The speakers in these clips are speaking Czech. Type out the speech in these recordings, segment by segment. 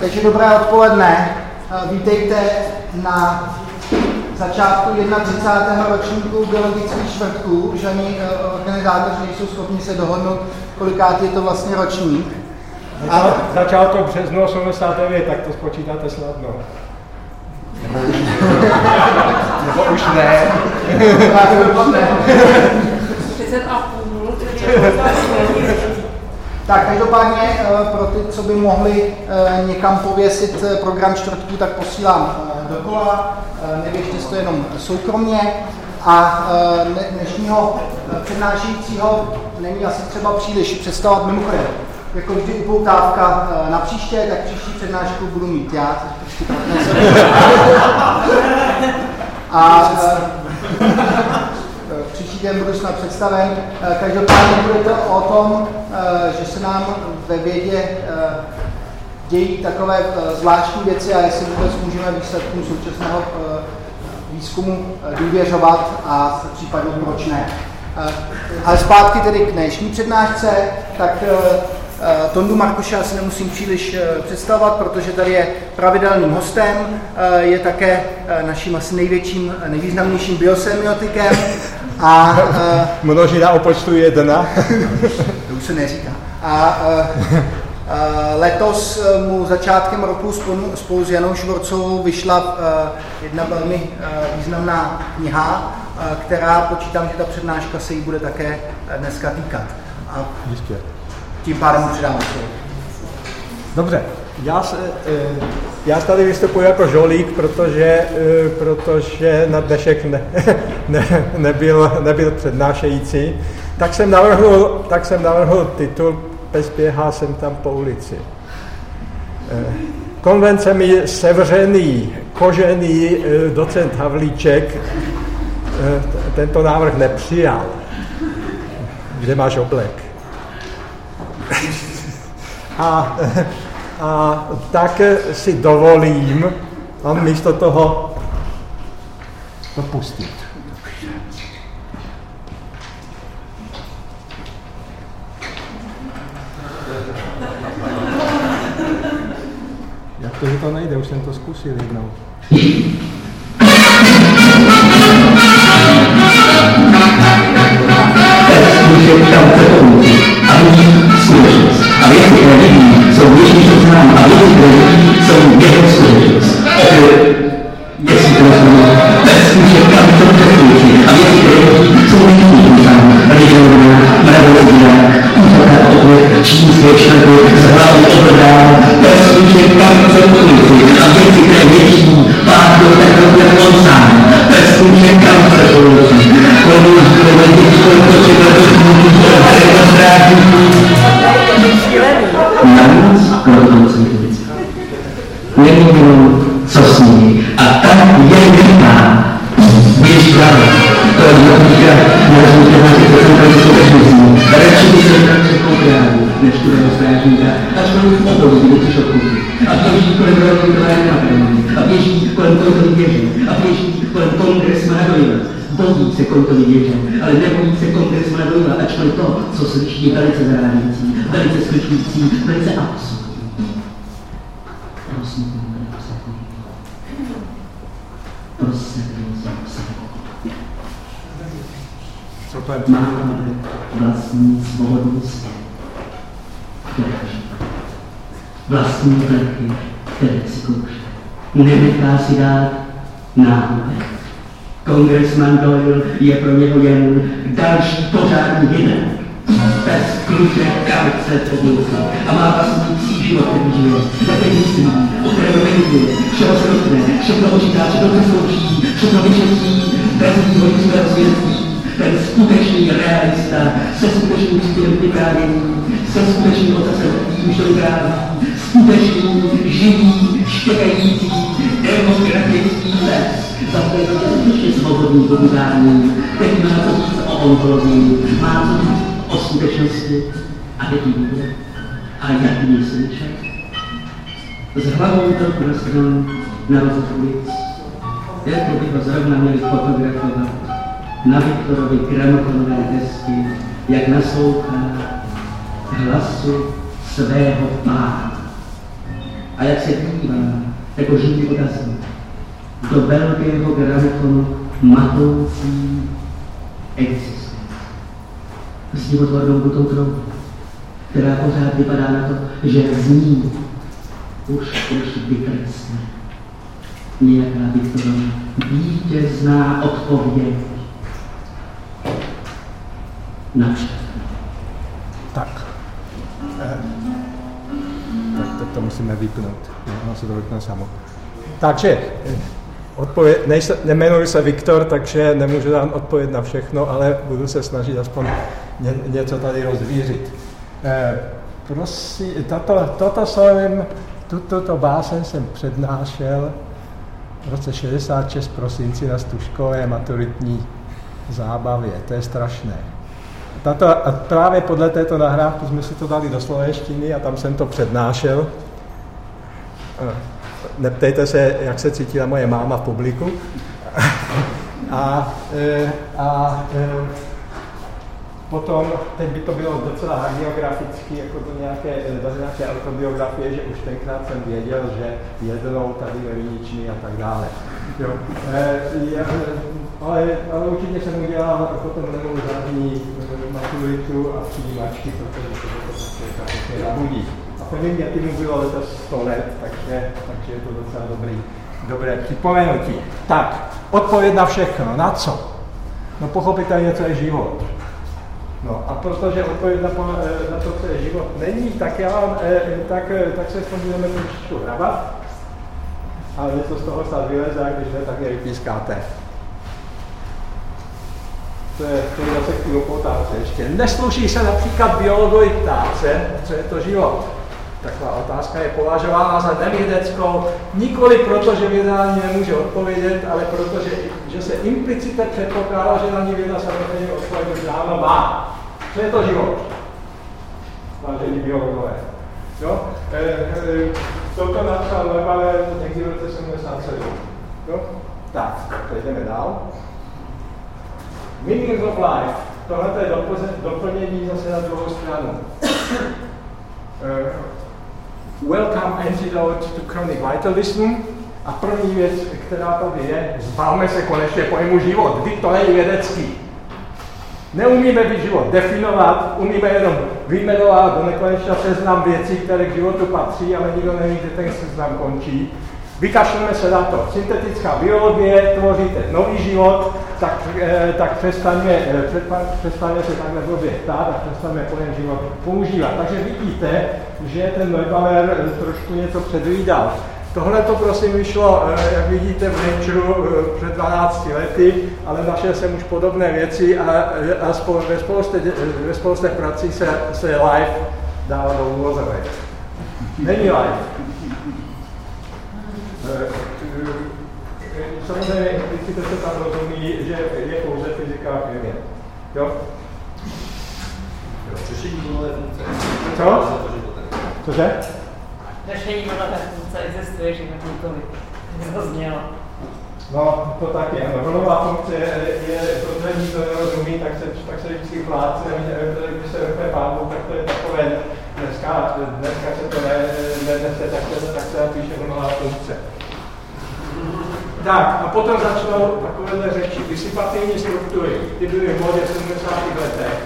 Takže dobré odpoledne. Eh, Vítejte na začátku 31. ročníku biologických čtvrtků. Už ani eh, organizátoři nejsou schopni se dohodnout, kolikát je to vlastně ročník. Ale... Začal to březnu 89, tak to spočítáte snadno. Nebo už ne. 30 a půl, Tak každopádně eh, pro ty, co by mohli eh, někam pověsit eh, program čtvrtků, tak posílám dokola. Neběžte to jenom soukromně. A dnešního přednášejícího není asi třeba příliš představovat mimochodem. Jako vždy upoutávka na příště, tak příští přednášku budu mít já, což trošku A příští den budu snad představen. Eh, každopádně bude to o tom, eh, že se nám ve vědě eh, dějí takové zvláštní věci a jestli vůbec můžeme výsledkům současného výzkumu důvěřovat a případně proč ne. Ale zpátky tedy k dnešní přednášce, tak Tondu Markoše asi nemusím příliš eh, představovat, protože tady je pravidelným hostem, eh, je také naším asi největším, nejvýznamnějším biosemiotikem. A, Množina o počtu jedna. to už se neříká. A, Letos mu začátkem roku spolu, spolu s Janou Švorcovou vyšla jedna velmi významná kniha, která počítám, že ta přednáška se jí bude také dneska týkat. A Jistě tím pádem mu předám slovo. Dobře, já, se, eh, já tady vystupuji jako žolík, protože, eh, protože na dnešek ne, ne, nebyl, nebyl přednášející, tak jsem navrhl, tak jsem navrhl titul Bezběhá jsem tam po ulici. Eh, konvence mi sevřený, kožený docent Havlíček tento návrh nepřijal. Kde máš oblek? A, a tak si dovolím on místo toho to pustit. Jak to, že to nejde? Už jsem to zkusil jednou. A věci, které vidí, jsou větší seznam a věci, které vidí, jsou jeho skutečnost. Jestli to rozumí, bez služeb kam to přesvědčí. A věci, které vidí, jsou větší seznam. Religiovná, mravocíra, útoká odpověď, čínské členky, s hlavou obrdá, bez služeb kam to přesvědčí. A věci, které vidí, pár do takové on sám, bez služeb kam to přesvědčí. Komu, komu, komu, komu, komu, komu, navíc je velice zarážející, velice skličující, velice absurdní. Prosím, pane obsadní. Prosím, to je? Máme vlastní svobodný svět. Vlastní vleky, které si kouše. Nenechá si dát náhodek. Kongresman Doyle je pro něho jen další pořádný jinak bez kluče, kavice, podlouky a má vlastní psí život, který žije, také myslí, o kterém medituje, všeho se dotkne, všechno počítá, všechno přeslouží, všechno vyšetří, bez vývoji svého svědectví, ten skutečný realista se skutečným stylem vyprávění, se skutečným ocasem vypráví, skutečný, živý, štěkající, demokratický les, za to je to skutečně svobodný povídání, který má co říct o onkologii, má co říct o skutečnosti a jaký bude a jaký je slyšet. S hlavou trochu rozhrnou na rozhod ulic, jako by ho zrovna měli fotografovat na Viktorovi gramofonové desky, jak naslouchá hlasu svého pána. a jak se dívá jako živý odazník do velkého gramofonu matoucí existence. S divotvornou butou troubu, která pořád vypadá na to, že zní už, už vykresne. Nějaká Viktorova vítězná odpověď na všechno. Tak. Eh, tak teď to musíme vypnout. Ono se to vypne samo. Takže, eh, odpověd, nejse, nemenuji se Viktor, takže nemůžu dát odpověď na všechno, ale budu se snažit aspoň ně, něco tady rozvířit. Eh, prosím, tato, toto jsem, tuto báseň jsem přednášel v roce 66 prosinci na stužkové maturitní zábavě. To je strašné. Tato, a právě podle této nahrávky jsme si to dali do slovenštiny a tam jsem to přednášel. Neptejte se, jak se cítila moje máma v publiku. A, e, a e, potom, teď by to bylo docela hagiograficky, jako do nějaké, do nějaké autobiografie, že už tenkrát jsem věděl, že jednou tady ve Viniční a tak dále. Jo. E, je, ale, ale určitě jsem udělal potom nebo žádný maturitu a přijímačky, protože to bylo také nabudí. A první mu bylo letos 100 let, takže, takže je to docela dobrý, dobré připomenutí. Tak, odpověď na všechno. Na co? No pochopitelně, co je život. No a protože odpověď na, na to, co je život, není, tak, já vám, tak, tak se budeme trošičku hrabat. Ale něco z toho snad vyleze, a když ne, tak je vypískáte to je, to zase k otázce ještě. Nesluší se například biologii ptát co je to život. Taková otázka je považována za nevědeckou, nikoli proto, že věda na ní nemůže odpovědět, ale proto, že, že se implicitně předpokládá, že na ní věda samozřejmě odpověď už dávno má. Co je to život? Vážení biologové. Jo? E, e, toto napsal Levaler někdy v roce 77. Jo? Tak, přejdeme dál. Meaning of life. Tohle je doplnění zase na druhou stranu. Welcome antidote to chronic vitalism. A první věc, která tady je, zbavme se konečně pojmu život. Vy to není vědecký. Neumíme být život definovat, umíme jenom vyjmenovat do nekonečna seznam věcí, které k životu patří, ale nikdo neví, kde ten seznam končí. Vykašleme se na to. Syntetická biologie, tvoříte nový život, tak, eh, tak přestaňme, eh, přestaňme se takhle blbě ptát a přestaňme pojem život používat. Takže vidíte, že ten Neuballer trošku něco předvídal. Tohle to prosím vyšlo, eh, jak vidíte, v Nature před 12 lety, ale našel jsem už podobné věci a, a ve, spoustě, ve prací se, se live dává do úvozovek. Není live. Samozřejmě implicitně se tam rozumí, že je pouze fyzika a chemie. Jo? Řešení nulové funkce. Co? Cože? Řešení nulové funkce existuje, že nikoli. Zaznělo. No, to tak je. No, nulová funkce je, je protože nikdo nerozumí, tak se, tak se vždycky pláce, když se vrpe pánu, tak to je takové, dneska, dneska se to ne, nednese, tak se, tak se napíše nulová funkce. Tak, a potom začnou takovéhle řeči, disipativní struktury, ty byly v modě v 70. letech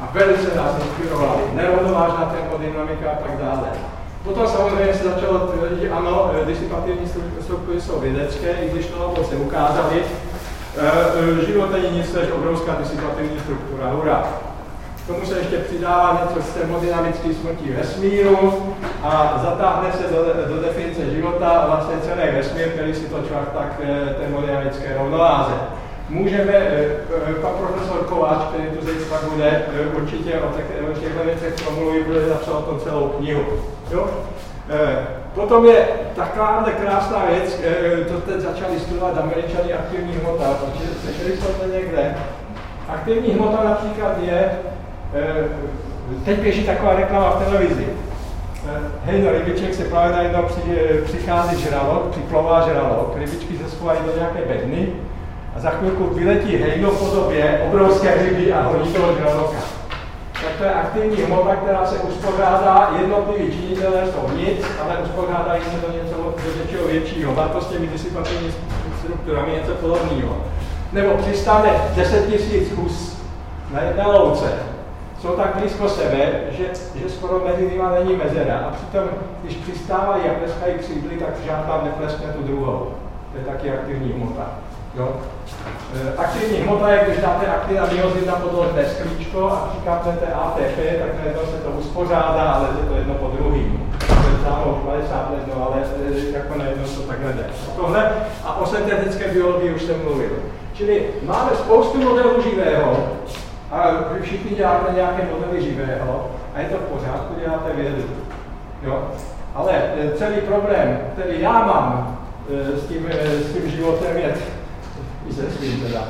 a velice nás inspirovaly, nerovnovážná termodynamika a tak dále. Potom samozřejmě se začalo tvrdit, že ano, disipativní struktury jsou vědecké, i když to moc ukázali. E, život není nic než obrovská disipativní struktura, hurá tomu se ještě přidává něco z termodynamické smrti vesmíru a zatáhne se do, do definice života vlastně celý vesmír, který si to tak eh, termodynamické rovnováze. Můžeme, eh, eh, pan profesor Kováč, který tu zítra bude, určitě o těchto věcech promluví, bude napsal o tom celou knihu. Jo? Potom je taková krásná věc, to teď začali studovat američani aktivní hmota, protože slyšeli jsme to někde. Aktivní hmota například je teď běží taková reklama v televizi. Eh, hej, no rybiček se právě najednou přichází žralok, připlová žralok, rybičky se schovají do nějaké bedny a za chvilku vyletí hejno v podobě obrovské ryby a honí toho žraloka. Tak to je aktivní hmota, která se uspořádá, jednotliví činitelé jsou nic, ale uspořádají se do, něco, do něčeho většího. Má to s těmi disipativními strukturami něco podobného. Nebo přistane 10 000 hus na jedné louce. Jsou tak blízko sebe, že, že skoro mezi nimi není mezera. A přitom, když přistávají a pleskají křídly, tak žádná nepleskne tu druhou. To je taky aktivní hmota. Jo? E, aktivní hmota je, když dáte aktina myozin na podložné sklíčko a přikápnete ATP, tak najednou se to uspořádá, ale je to jedno po druhým. Známo 50 let, no, ale e, jako najednou to takhle jde. Tohle a o syntetické biologii už jsem mluvil. Čili máme spoustu modelů živého, a vy všichni děláte nějaké modely živého a je to v pořádku, děláte vědu. Jo? Ale e, celý problém, který já mám s tím, s tím životem, je se svým teda,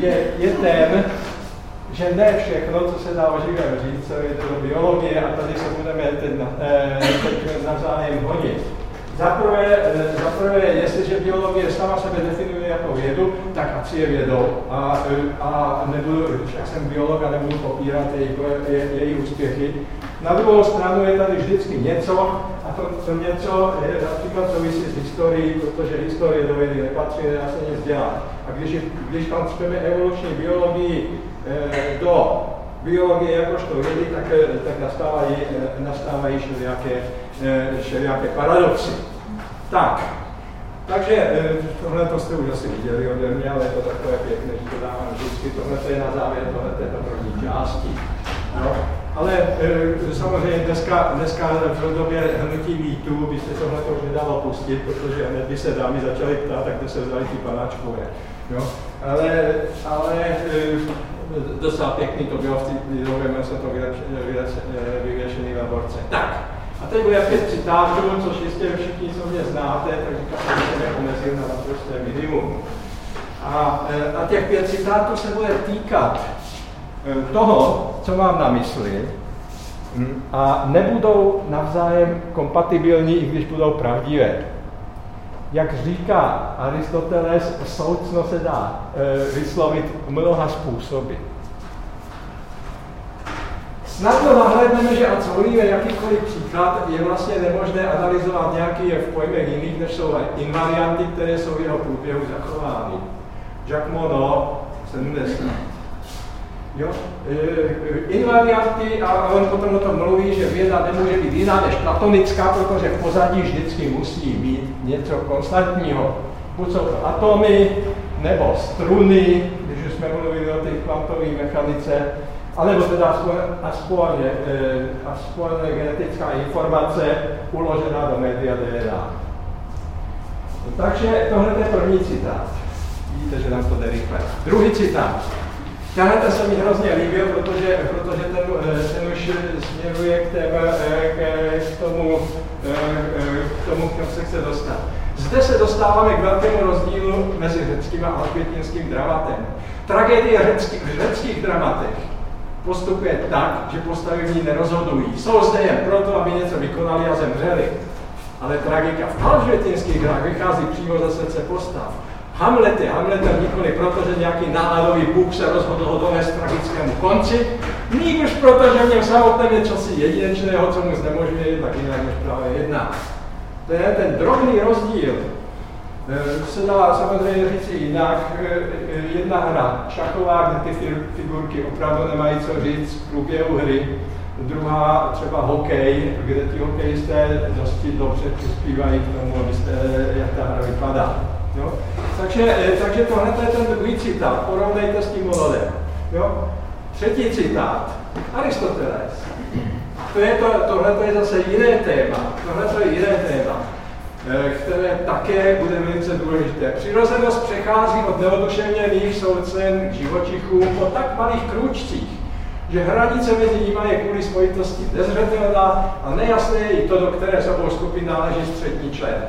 je, je ten, že ne všechno, co se dá o živém říct, je do biologie, a tady se budeme teď, teď navzájem honit. Zaprvé, zaprvé, jestliže biologie sama sebe definuje jako vědu, tak ať je vědou. A, a nebudu, však jsem biolog a nebudu popírat její, je, její úspěchy. Na druhou stranu je tady vždycky něco, a to, to něco je například souvisí s historií, protože historie do vědy nepatří, nedá se nic dělat. A když, když tam chceme evoluční biologii e, do biologie jakožto vědy, tak, eh, tak nastávají, eh, nastávají všelijaké, všelijaké paradoxy. Tak, takže tohle to jste už asi viděli ode mě, ale je to takové pěkné, že to dávám vždycky. Tohle je na závěr tohle této první části. No. Ale e, samozřejmě dneska, dneska v době hnutí mýtu by se tohle to už nedalo pustit, protože hned by se dámy začaly ptát, tak kde se vzali ty panáčkové. Jo? Ale, ale e, docela pěkný to bylo v té době, měl jsem to vyvěšený na borce. Tak, a teď bude pět citátů, což jistě všichni, co mě znáte, tak říkám, že jsem je na naprosté minimum. A, e, a těch pět citátů se bude týkat toho, co mám na mysli, hm, a nebudou navzájem kompatibilní, i když budou pravdivé. Jak říká Aristoteles, soucno se dá e, vyslovit mnoha způsoby. Snadno nahlédneme, že a co jakýkoliv příklad je vlastně nemožné analyzovat nějaký je v pojmech jiných, než jsou invarianty, které jsou v jeho průběhu zachovány. Jacques Monod, 70. Jo? E, invarianty, a on potom o tom mluví, že věda nemůže být jiná než platonická, protože v pozadí vždycky musí mít něco konstantního. Buď jsou to atomy, nebo struny, když už jsme mluvili o té kvantové mechanice, alebo teda aspoň, aspoň, e, aspoň genetická informace uložená do média DNA. Takže tohle je první citát. Vidíte, že nám to jde rychle. Druhý citát. Tenhle se mi hrozně líbil, protože, protože ten, eh, ten už směruje k, tém, eh, k, k, tomu, eh, k tomu, se chce dostat. Zde se dostáváme k velkému rozdílu mezi řeckým a alkvětinským dramatem. Tragédie řecký, v řeckých dramatech postupuje tak, že postavy v ní nerozhodují. Jsou zde jen proto, aby něco vykonali a zemřeli. Ale tragika v alžbětinských hrách vychází přímo ze srdce postav Hamlet je Hamletem nikoli proto, že nějaký náladový bůh se rozhodl ho dovést tragickému konci, nýbrž proto, že v něm samotném je časy jedinečného, co mu znemožňuje tak jinak než právě jedná. To je ten drobný rozdíl. E, se dá samozřejmě říct jinak. E, e, jedna hra šachová, kde ty figurky opravdu nemají co říct v průběhu hry. Druhá třeba hokej, kde ti hokejisté dosti dobře přispívají k tomu, abyste, jak ta hra vypadá. Jo? Takže, eh, takže tohle je ten druhý citát, porovnejte s tím monodem. Jo? Třetí citát, Aristoteles. To je to, tohle je zase jiné téma, tohle je jiné téma, eh, které také bude velice důležité. Přirozenost přechází od neoduševněných soucen k živočichům po tak malých krůčcích, že hranice mezi nimi je kvůli spojitosti nezřetelná a nejasné je i to, do které z obou skupin náleží střední člen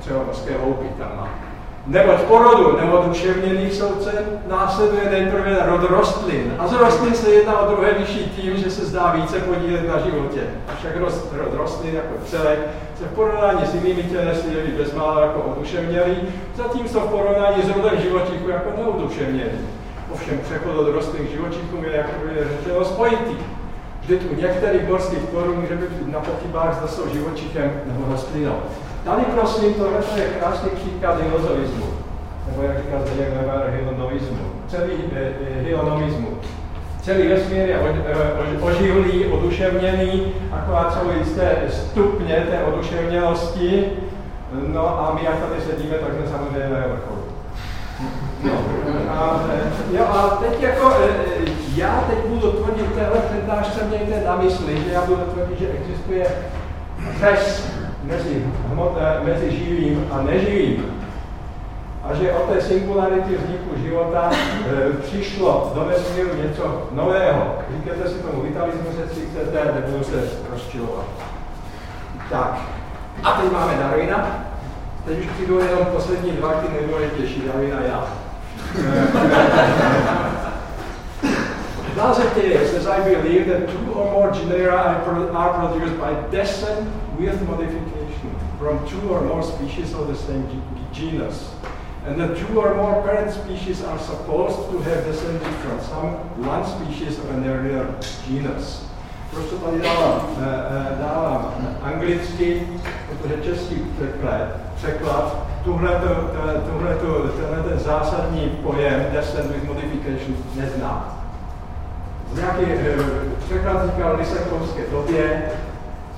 třeba mořské hloupy tam má. Neboť porodu neoduševněných soudce následuje nejprve rod rostlin. A z rostlin se jedná o druhé vyšší tím, že se zdá více podílet na životě. Však rost, rod rostlin jako celek se v porovnání s jinými tělesy jeví bezmála jako oduševnělý, zatímco v porovnání s rodem živočichů jako neoduševnělý. Ovšem přechod od rostlin k živočichům je, jak je řečeno, spojitý. Vždyť u některých morských tvorů může být na pochybách, zda jsou živočichem nebo rostlinou. Tady prosím, tohle je krásný příklad hylozovizmu, nebo jak říká Zdeněk Weber, hylonovismu. Celý eh, eh. Celý vesmír je eh, oživlý, oduševněný, akorát jsou jisté stupně té oduševněnosti, no a my jak tady sedíme, tak jsme samozřejmě na vrcholu. No, a, eh, jo, a teď jako, já teď budu tvrdit, téhle přednášce mějte na mysli, že já budu tvrdit, že existuje řez mezi, hmot, mezi živým a neživým. A že od té singularity vzniku života e, přišlo do vesmíru něco nového. Říkáte si tomu vitalismus, jestli chcete, nebudu se rozčilovat. Tak, a teď máme Darwina. Teď už přijdu jenom poslední dva, ty nejdůležitější, Darwina já. Thus it is, I believe, that two or more genera are produced by descent with modification from two or more species of the same genus. And that two or more parent species are supposed to have descended from some one species of an earlier genus. Proč to tady dávám, dávám anglicky, protože český překlad, překlad tuhle, tuhle, tenhle ten zásadní pojem descent with modification nezná. Z nějakých překlad říkal Lisekovské době,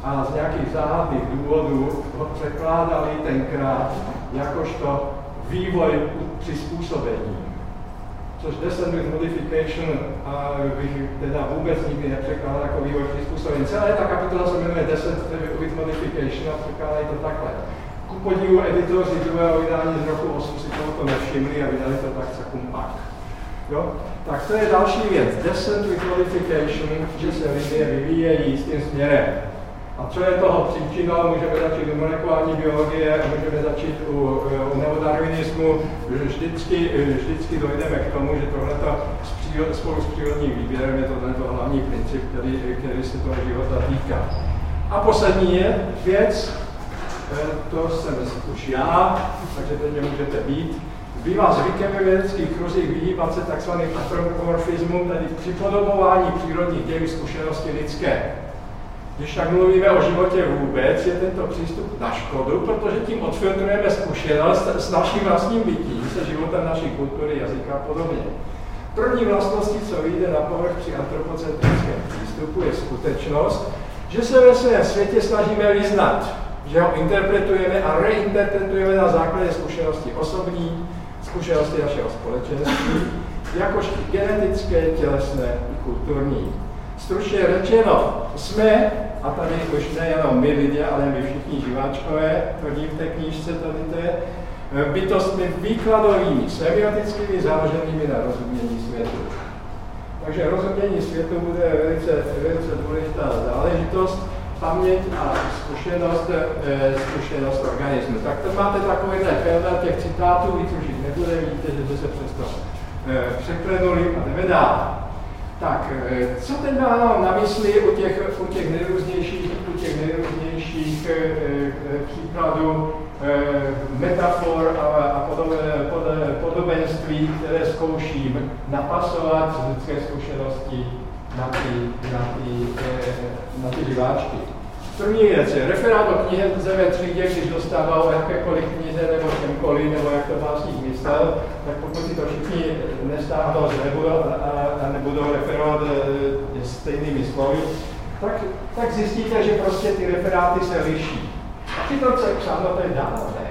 a z nějakých záhadných důvodů ho překládali tenkrát jakožto vývoj přizpůsobení. Což descent with modification a bych teda vůbec nikdy nepřekládal jako vývoj přizpůsobení. Celá ta kapitola se jmenuje Descent with modification a překládají to takhle. Ku podivu editoři druhého vydání z roku 8 si tohoto nevšimli a vydali to tak pak. Jo? Tak to je další věc. Descent with modification, že se lidé vyvíjejí s tím směrem. A co je toho příčinou, můžeme začít u molekulární biologie, můžeme začít u, u neodarwinismu, vždycky, vždycky dojdeme k tomu, že tohle spolu s přírodním výběrem je tohle hlavní princip, který, který se toho života týká. A poslední je věc, eh, to jsem už já, takže teď mě můžete být. Bývá zvykem ve vědeckých kruzích vyhýbat se tzv. antropomorfismu, tedy připodobování přírodních dějů zkušenosti lidské. Když tak mluvíme o životě vůbec, je tento přístup na škodu, protože tím odfiltrujeme zkušenost s naším vlastním bytím, se životem naší kultury, jazyka a podobně. První vlastností, co vyjde na povrch při antropocentrickém přístupu, je skutečnost, že se ve svém světě snažíme vyznat, že ho interpretujeme a reinterpretujeme na základě zkušenosti osobní, zkušenosti našeho společenství, jakož genetické, tělesné i kulturní. Stručně řečeno, jsme a tady už nejenom my lidé, ale my všichni živáčkové, tvrdí v té knížce tady to je, bytostmi výkladovými, semiotickými založenými na rozumění světu. Takže rozumění světu bude velice, velice důležitá záležitost, paměť a zkušenost, e, zkušenost organismu. Tak to máte takovýhle pelda těch citátů, víc už jich nebude, vidíte, že se přesto e, překlenuli a jdeme dál. Tak, eh, co ten mám na mysli u těch, u těch nejrůznějších, u těch nejrůznějších e, e, příkladů metafor a, a podobné, pod, podobenství, které zkouším napasovat z lidské zkušenosti na ty, na ty, na ty diváčky. První věc je referát o knihe ve třídě, když dostával o jakékoliv knize nebo čemkoliv, nebo jak to básník myslel, tak pokud si to všichni nestáhnou z nebudu a, a nebudou referovat e, stejnými slovy, tak, tak zjistíte, že prostě ty referáty se liší. A přitom, je psáno, to je dávané.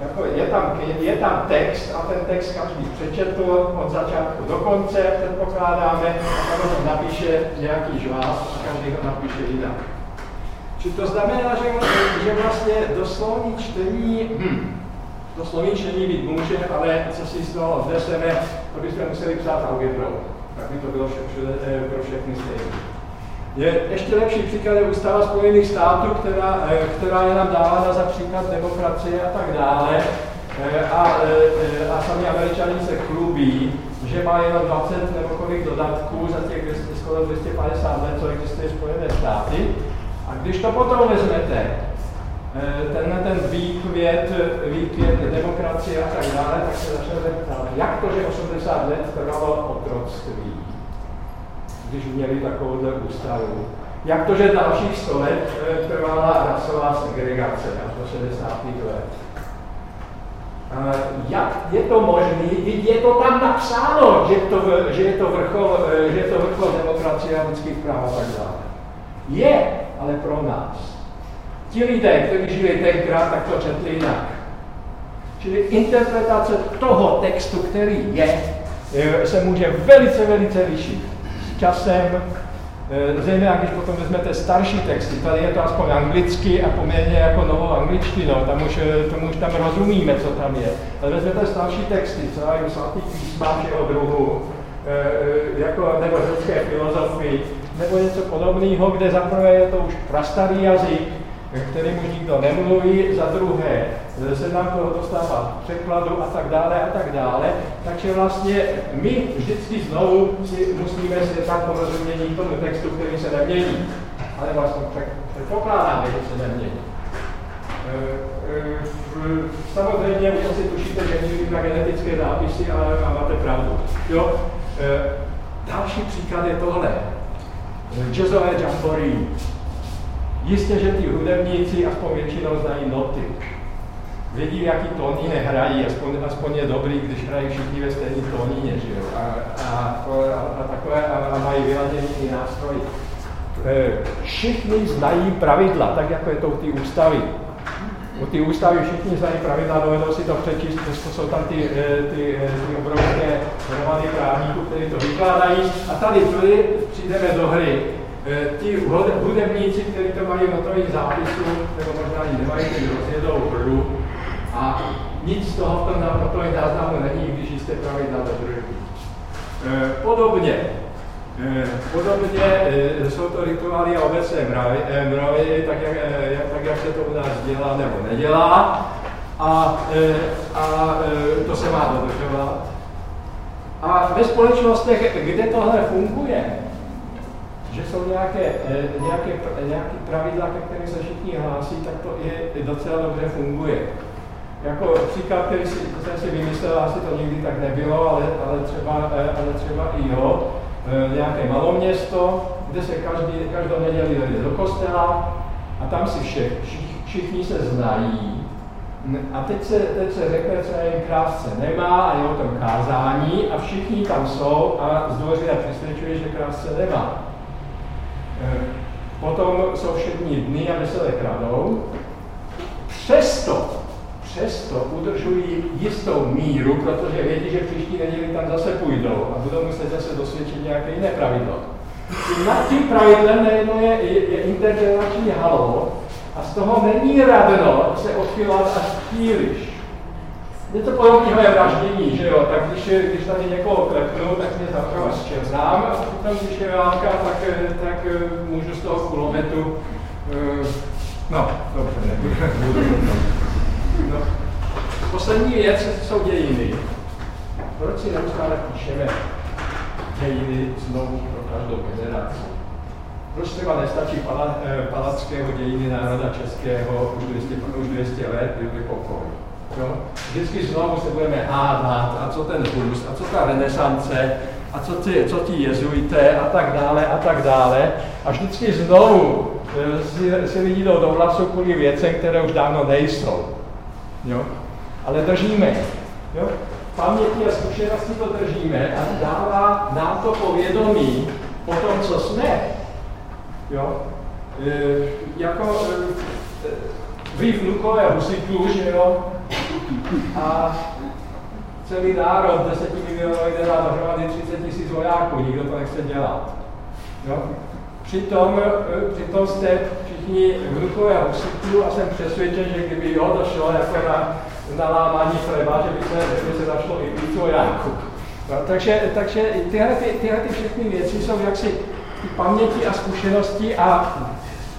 Jako je, tam, je tam text a ten text každý přečetl od začátku do konce, předpokládáme, a potom napíše nějaký žvás a každý ho napíše jinak. Či to znamená, že, že vlastně doslovní čtení, hm, doslovní čtení být může, ale co si z toho vzneseme, to bychom museli psát algebrou. Tak by to bylo vše, všude, eh, pro všechny stejné. Je ještě lepší příklad je Ústava Spojených států, která, eh, která je nám dávána za příklad demokracie a tak dále. Eh, a, a sami američani se chlubí, že má jenom 20 nebo kolik dodatků za těch 200, skoro 250 let, co existuje Spojené státy. Když to potom vezmete tenhle ten výkvět, výkvět demokracie a tak dále, tak se začne zeptat, jak to, že 80 let trvalo otroctví, když měli takovouhle ústavu, jak to, že dalších 100 let trvala rasová segregace až do 60. let. Jak je to možné, je to tam napsáno, že, to, že, je to vrchol, že je to vrchol demokracie a lidských práv a tak dále. Je, ale pro nás. Ti lidé, kteří žili tenkrát, tak to četli jinak. Čili interpretace toho textu, který je, se může velice, velice lišit. S časem, e, zejména když potom vezmete starší texty, tady je to aspoň anglicky a poměrně jako novou angličtinou, tam už, e, tomu už tam rozumíme, co tam je. Ale vezmete starší texty, co mají svatý písma všeho druhu, jako, nebo řecké filozofii, nebo něco podobného, kde zaprvé je to už prastarý jazyk, kterým už nikdo nemluví, za druhé se nám toho dostává překladu a tak dále a tak dále. Takže vlastně my vždycky znovu si musíme světat porozumění tomu textu, který se nemění. Ale vlastně předpokládáme, že se nemění. E, e, samozřejmě už asi tušíte, že mluvím na genetické zápisy, ale máte pravdu. Jo? Další příklad je tohle. Jazzové jamboree Jistě, že ty hudebníci aspoň většinou znají noty. Vědí, jaký tóny hrají, aspoň, aspoň je dobrý, když hrají všichni ve stejné tónině, že jo? A, a, a, a takové, a, a mají vyladěný i nástroj. E, všichni znají pravidla, tak jako je to u té ústavy. U té ústavy všichni znají pravidla, dovedou si to přečíst, to jsou tam ty, e, ty, e, ty obrovské hromady právníků, kteří to vykládají. A tady, tady přijdeme do hry Eh, ti hudebníci, kteří to mají v notových zápisu, nebo možná ani nemají, ty rozjedou hru a nic z toho v tom notovém záznamu není, když jste pravidla dodržují. Eh, podobně, eh, podobně jsou to rituály a obecné mravy, mravy tak, jak, tak jak se to u nás dělá nebo nedělá. A, a to se má dodržovat. A ve společnostech, kde tohle funguje, že jsou nějaké, eh, nějaké, nějaké pravidla, ke kterým se všichni hlásí, tak to je docela dobře funguje. Jako příklad, který jsem si vymyslel, asi to nikdy tak nebylo, ale, ale, třeba, eh, ale třeba i jo, eh, nějaké maloměsto, kde se každý, každou neděli jde do kostela a tam si vše, všichni se znají. A teď se, teď se řekne, co jim krásce nemá a je o tom kázání a všichni tam jsou a zdvořile přesvědčuje, že krásce nemá. Eh, potom jsou všední dny a veselé kradou. Přesto, přesto udržují jistou míru, protože vědí, že příští neděli tam zase půjdou a budou muset zase dosvědčit nějaké jiné pravidlo. Nad tím pravidlem nejedno je, je, je intergenerační halo a z toho není radno se odchylovat až příliš. Něco podobného je vraždění, že jo, tak když, když tady někoho klepnu, tak mě zapravo zčernám a potom, když je válka, tak, tak eh, můžu z toho kulometu, uh, no, dobře, nebudu no. Poslední věc jsou dějiny. Proč si neustále píšeme dějiny znovu pro každou generaci? Proč třeba nestačí pala, eh, palackého dějiny národa českého už 200, už 200 let, byl pokoj? Jo? Vždycky znovu se budeme hádat, a co ten Rus, a co ta renesance, a co ty, co ti jezuité, a tak dále, a tak dále. A vždycky znovu eh, si, si lidi jdou do vlasu kvůli věcem, které už dávno nejsou. Jo? Ale držíme jo? Paměti a zkušenosti to držíme a dává nám to povědomí o tom, co jsme. Jo? E, jako e, vy vnukové husitů, že jo, a celý národ desetimilionový jde dát dohromady 30 tisíc vojáků, nikdo to nechce dělat. Jo? Přitom, eh, přitom jste všichni vnukové husitů a jsem přesvědčen, že kdyby jo došlo jako na, na lámání chleba, že by se, by se zašlo i víc vojáků. No, takže, takže tyhle, ty, tyhle ty všechny věci jsou jaksi ty paměti a zkušenosti a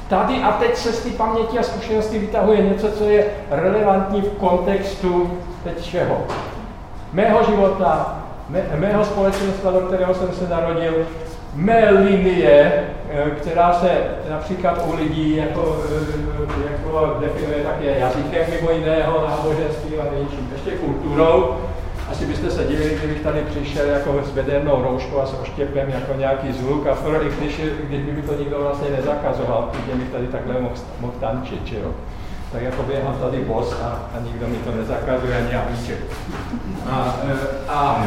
Tady a teď se z té paměti a zkušenosti vytahuje něco, co je relevantní v kontextu teď čeho? Mého života, mé, mého společenstva, do kterého jsem se narodil, mé linie, eh, která se například u lidí jako, eh, jako definuje také jazykem mimo jiného, náboženstvím a něčím, ještě kulturou. Asi byste se divili, kdybych tady přišel jako s vedenou rouškou a s oštěpem jako nějaký zvuk a pro, i když, když by to nikdo vlastně nezakazoval, když mi tady takhle mohl, mohl tančit, jo. Tak jako běhám tady bos a, a nikdo mi to nezakazuje ani. A, a, a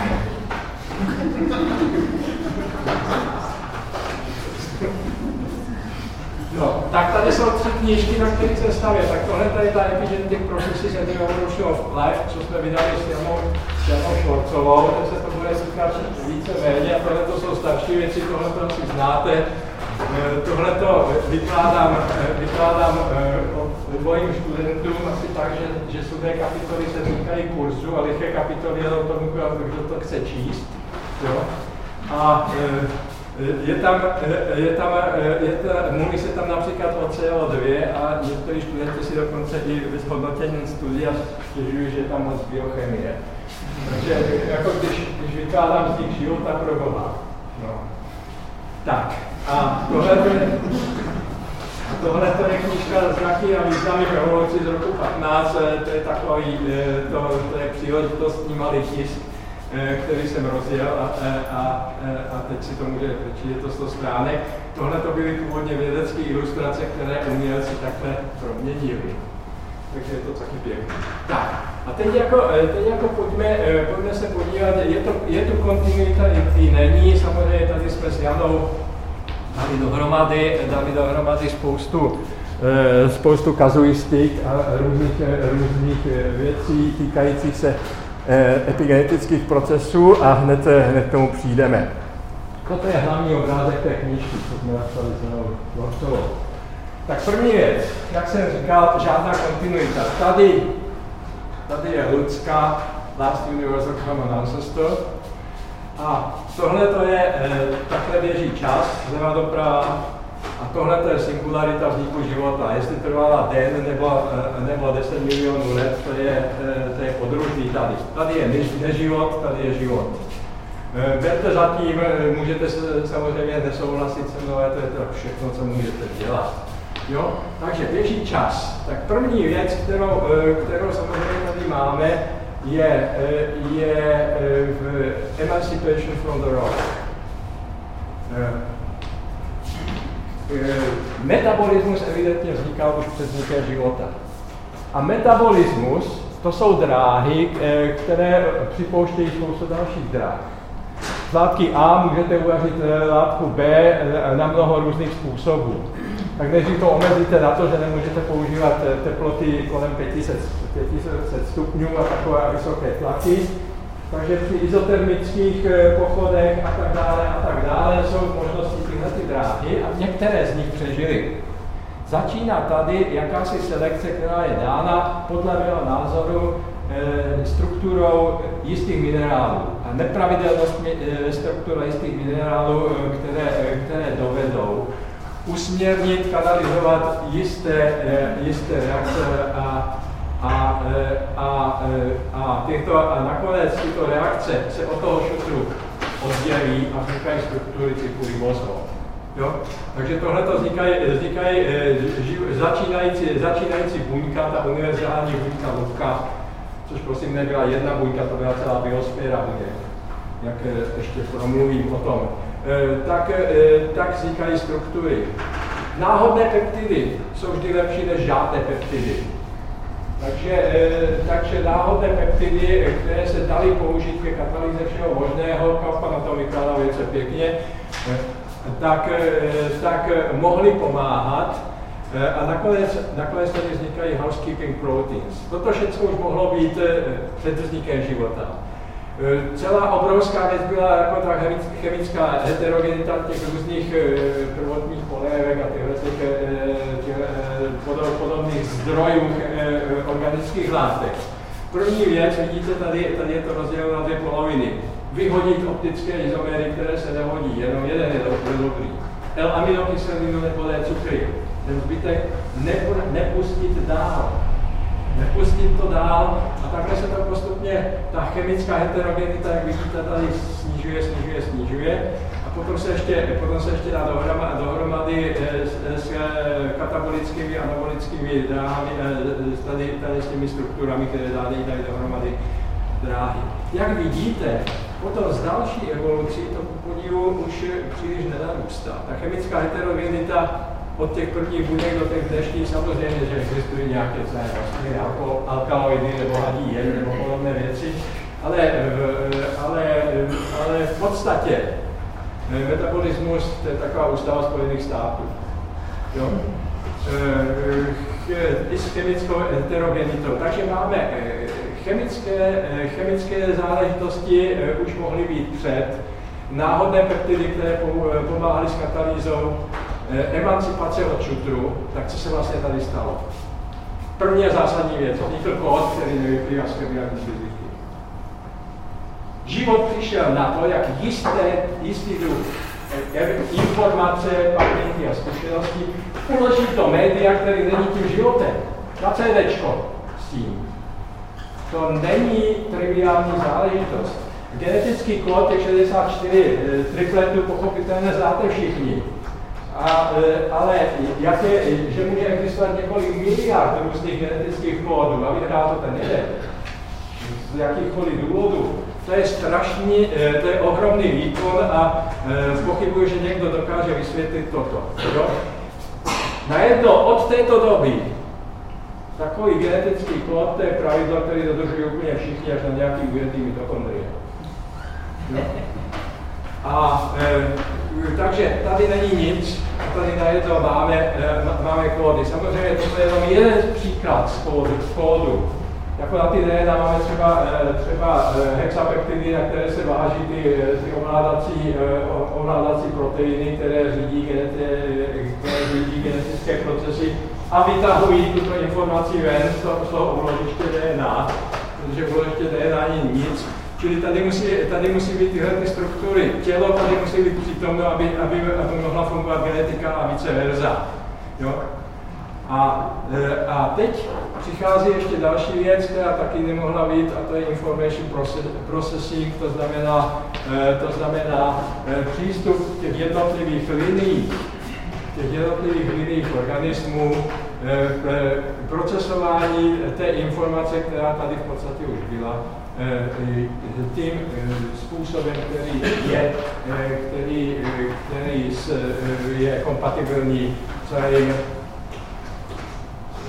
No, tak tady jsou tři knížky, na kterých se stavě. Tak tohle tady ta Epigenetic Processes and the Evolution of Life, co jsme vydali s Janou, Janou Švorcovou, to se to bude týkat více méně a tohle to jsou starší věci, tohle to asi znáte. Eh, tohle to vykládám, eh, vykládám eh, dvojím studentům asi tak, že, že sudé kapitoly se týkají kurzu a liché kapitoly jenom tomu, kdo to chce číst. Jo? A je tam, je tam, je tam, mluví se tam například o CO2 a někteří studenti si dokonce i v hodnocení studia stěžují, že je tam moc biochemie. Takže jako když, když vykládám z těch života pro Boha. No. Tak, a tohle je, tohle je knižka Znaky a významy v evoluci z roku 15, to je takový, to, to je příležitostní malý tisk který jsem rozjel a, a, a teď si to může přečíst, je to 100 stránek. Tohle to byly původně vědecké ilustrace, které umělci takhle proměnili. Takže je to taky pěkné. Tak, a teď jako, teď jako pojďme, pojďme se podívat, je, to, je tu kontinuita i není, samozřejmě tady jsme s Janou dali dohromady, dali dohromady spoustu, spoustu kazuistik a různých, různých věcí týkajících se epigenetických procesů a hned, eh, hned k tomu přijdeme. Toto je hlavní obrázek té knížky, co jsme napsali s Norcovou. Tak první věc, jak jsem říkal, žádná kontinuita. Tady, tady je lidská Last Universal Common Ancestor. A tohle to je, eh, takhle běží čas, zleva doprava, a tohle je singularita vzniku života. Jestli trvala den nebo, eh, nebo 10 milionů let, to je, eh, to je podružný tady. Tady je neživot, tady je život. Eh, berte zatím, můžete se samozřejmě nesouhlasit se mnou, to je to všechno, co můžete dělat. Jo? Takže běží čas. Tak první věc, kterou, kterou samozřejmě tady máme, je, je v Emancipation from the Rock. Eh, metabolismus evidentně vznikal už před vznikem života. A metabolismus, to jsou dráhy, eh, které připouštějí spoustu dalších dráh. Z látky A můžete uvařit eh, látku B na mnoho různých způsobů. Tak než to omezíte na to, že nemůžete používat teploty kolem 500, 500 stupňů a takové vysoké tlaky, takže při izotermických pochodech a tak dále a tak dále jsou možnosti dráhy a některé z nich přežily. Začíná tady jakási selekce, která je dána podle mého názoru e, strukturou jistých minerálů a nepravidelnost e, struktura jistých minerálů, e, které, které dovedou usměrnit, kanalizovat jisté, jisté reakce a, a, a, a, těchto, a nakonec tyto reakce se od toho šutru oddělí a vznikají struktury typu ribosol. Jo? Takže tohle to vznikají, vznikají e, začínající, začínající buňka, ta univerzální buňka vodka, což prosím nebyla jedna buňka, to byla celá biosféra buněk, jak e, ještě promluvím o tom. E, tak, tak vznikají struktury. Náhodné peptidy jsou vždy lepší než žádné peptidy. Takže, takže náhodné peptidy, které se daly použít ke katalýze všeho možného, Kaufman na tom vykládá velice pěkně, tak, eh, tak eh, mohli pomáhat eh, a nakonec, nakonec tady vznikají housekeeping proteins. Toto všechno už mohlo být před vznikem života. Celá obrovská věc byla jako ta chemická heterogenita těch různých prvotních polévek a těchto těch, těch podobných zdrojů organických látek. První věc, vidíte tady, tady je to rozděleno na dvě poloviny vyhodit optické izomery, které se nehodí, jenom jeden je dobrý. L-aminokyselinu nebo cukry. Ten zbytek nepustit dál. Nepustit to dál a takhle se to postupně, ta chemická heterogenita, jak vidíte, tady snižuje, snižuje, snižuje. A potom se ještě, potom se ještě dá dohromady, dohromady s, s katabolickými, anabolickými dráhami, tady, tady s těmi strukturami, které dávají dají dohromady dráhy. Jak vidíte, potom z další evolucí to podivu už příliš nenarůstá. Ta chemická heterogenita od těch prvních buněk do těch dnešních samozřejmě, že existují nějaké rostliny, alkaloidy nebo hadí jen nebo podobné věci, ale, ale, ale v podstatě metabolismus to je taková ústava Spojených států. Jo? I s chemickou heterogenitou. Takže máme chemické, chemické záležitosti už mohly být před, náhodné peptidy, které pomáhaly s katalýzou, Eh, emancipace od šutru, tak co se vlastně tady stalo? První a zásadní věc, vznikl kód, který nevyplývá z chemiální fyziky. Život přišel na to, jak jisté, jistý druh eh, informace, paměti a zkušenosti uložit do média, který není tím životem. Na CD s tím. To není triviální záležitost. Genetický kód těch 64 eh, tripletů pochopitelně znáte všichni. A, e, ale jak je, že může existovat několik miliard různých genetických kódů a vyhrá to ten jeden, z jakýchkoliv důvodů, to je strašný, e, to je ohromný výkon a pochybuji, že někdo dokáže vysvětlit toto. Jo? Najednou od této doby takový genetický kód, to je pravidlo, který dodržují úplně všichni až na nějaký ujetý mitochondrie. A e, takže tady není nic, tady najednou máme, e, máme kódy. Samozřejmě to je jenom jeden příklad z kódu. Z kódu. Jako na ty DNA máme třeba, e, třeba hexapeptidy, na které se váží ty, ty ovládací, ovládací proteiny, které řídí, geneti, které řídí genetické procesy a vytahují tuto informaci ven z toho úložiště DNA, protože úložiště DNA není nic Čili tady musí, tady musí být tyhle ty struktury. Tělo tady musí být přítomno, aby, aby, aby mohla fungovat genetika a vice versa. Jo? A, e, a teď přichází ještě další věc, která taky nemohla být, a to je information processing, to znamená, e, to znamená e, přístup těch jednotlivých linií, těch jednotlivých liniích organismů k procesování té informace, která tady v podstatě už byla Eh, tím eh, způsobem, který je, eh, který, který je kompatibilní celým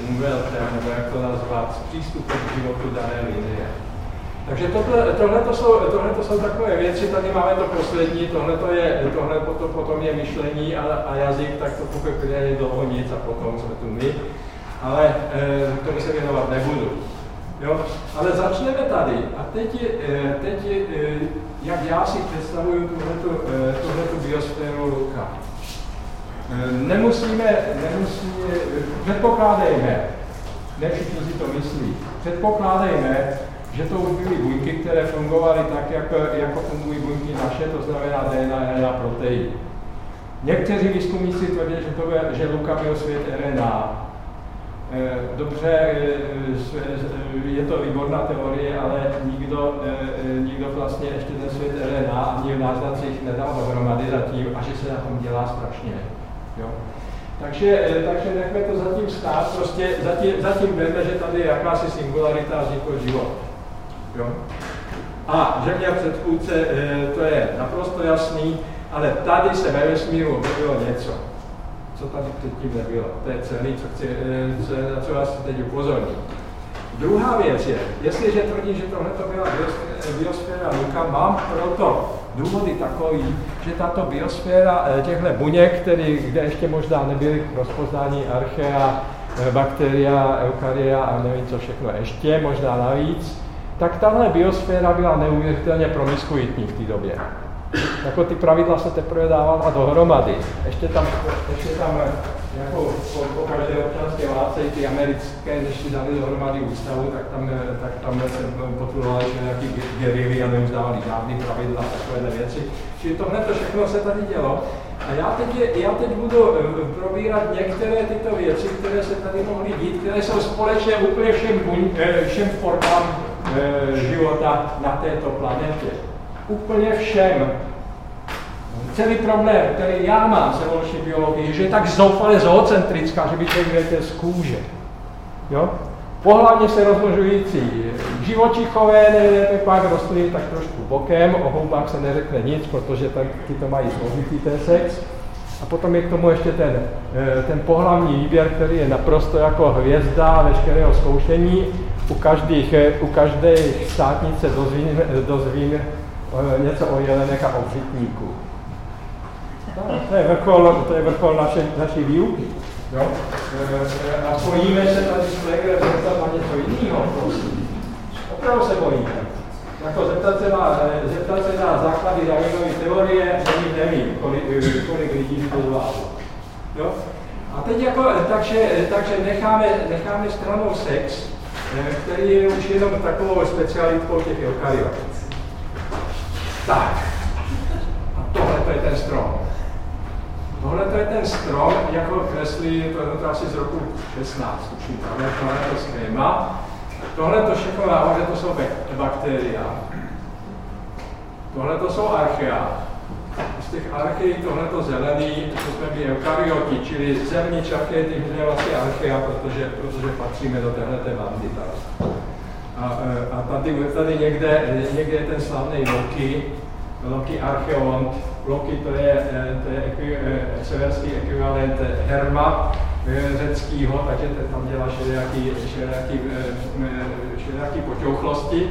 umveltem, nebo jak to nazvat, s přístupem k životu dané linie. Takže tohle, tohle, to jsou, tohle to jsou takové věci, tady máme to poslední, tohle, to je, tohle potom, potom je myšlení a, a jazyk, tak to pokud je dlouho nic a potom jsme tu my, ale e, tomu se věnovat nebudu. Jo? Ale začneme tady. A teď, eh, teď eh, jak já si představuju tuhletu, eh, tuhletu biosféru Luka. Nemusíme, nemusíme, předpokládejme, ne všichni si to myslí, předpokládejme, že to už byly buňky, které fungovaly tak, jak, jako fungují buňky naše, to znamená DNA, RNA, protein. Někteří výzkumníci tvrdí, že, to, že Luka byl svět RNA, Eh, dobře, eh, eh, je to výborná teorie, ale nikdo, nikdo vlastně ještě ten svět RNA ani v náznacích nedal dohromady zatím a že se na tom dělá strašně. Jo? Takže, takže nechme to zatím stát, prostě zatím, zatím víme, že tady je jakási singularita a život. Jo? A že měl předchůdce, to je naprosto jasný, ale tady se ve vesmíru objevilo něco co tady předtím nebylo. To je celý, co chci, eh, co, na co vás teď upozornit. Druhá věc je, jestliže tvrdí, že tohle to byla biosféra Luka, mám proto důvody takový, že tato biosféra eh, těchto buněk, který, kde ještě možná nebyly k rozpoznání archea, eh, bakteria, eukaria a nevím co všechno ještě, možná navíc, tak tahle biosféra byla neuvěřitelně promiskuitní v té době jako ty pravidla se teprve dávala dohromady. Ještě tam, ještě tam jako po, po každé občanské válce i ty americké, než si dali dohromady ústavu, tak tam, tak tam se potvrdovaly nějaký gerily a neuzdávali žádný pravidla a takovéhle věci. Čili tohle to všechno se tady dělo. A já teď, já teď budu eh, probírat některé tyto věci, které se tady mohly dít, které jsou společné úplně všem, eh, všem formám eh, života na této planetě úplně všem. celý problém, který já mám s evoluční biologií, že je tak zoufale zoocentrická, že věděl z kůže. Jo? Pohlavně se rozmnožující živočichové, ne, pak rostliny tak trošku bokem, o houbách se neřekne nic, protože taky to mají složitý ten sex. A potom je k tomu ještě ten, eh, ten pohlavní výběr, který je naprosto jako hvězda veškerého zkoušení. U, každých, eh, u každé státnice dozvím, dozvím eh, něco o jelenech a o břitníku. To je vrchol, to je vrchol naše, naší výuky. Jo? A bojíme se tady s Flegrem zeptat na něco jiného. Opravdu se bojíme. Jako zeptat se na, zeptat se na základy Darwinové teorie, není nevím, kolik, kolik lidí to zvládlo. Jo? A teď jako, takže, takže necháme, necháme stranou sex, který je už jenom takovou specialitkou těch eukaryot. Tak. A tohle to je ten strom. Tohle to je ten strom, jako kreslí, to je to asi z roku 16, tuším, tohle, tohle to schéma. Tohle to všechno nahoře, to jsou bakteria. Tohle to jsou archea. Z těch archeí tohleto zelený, to jsme byli eukaryoti, čili zevnitř archeity je vlastně archea, protože, protože patříme do téhleté bandy. A, e, a tady, tady někde, někde je ten slavný Loki, Loki archeont, Loki to je, e, to je ekvi, e, severský ekvivalent Herma, řeckýho, takže tam dělá všelijaký, všelijaký, všelijaký poťouchlosti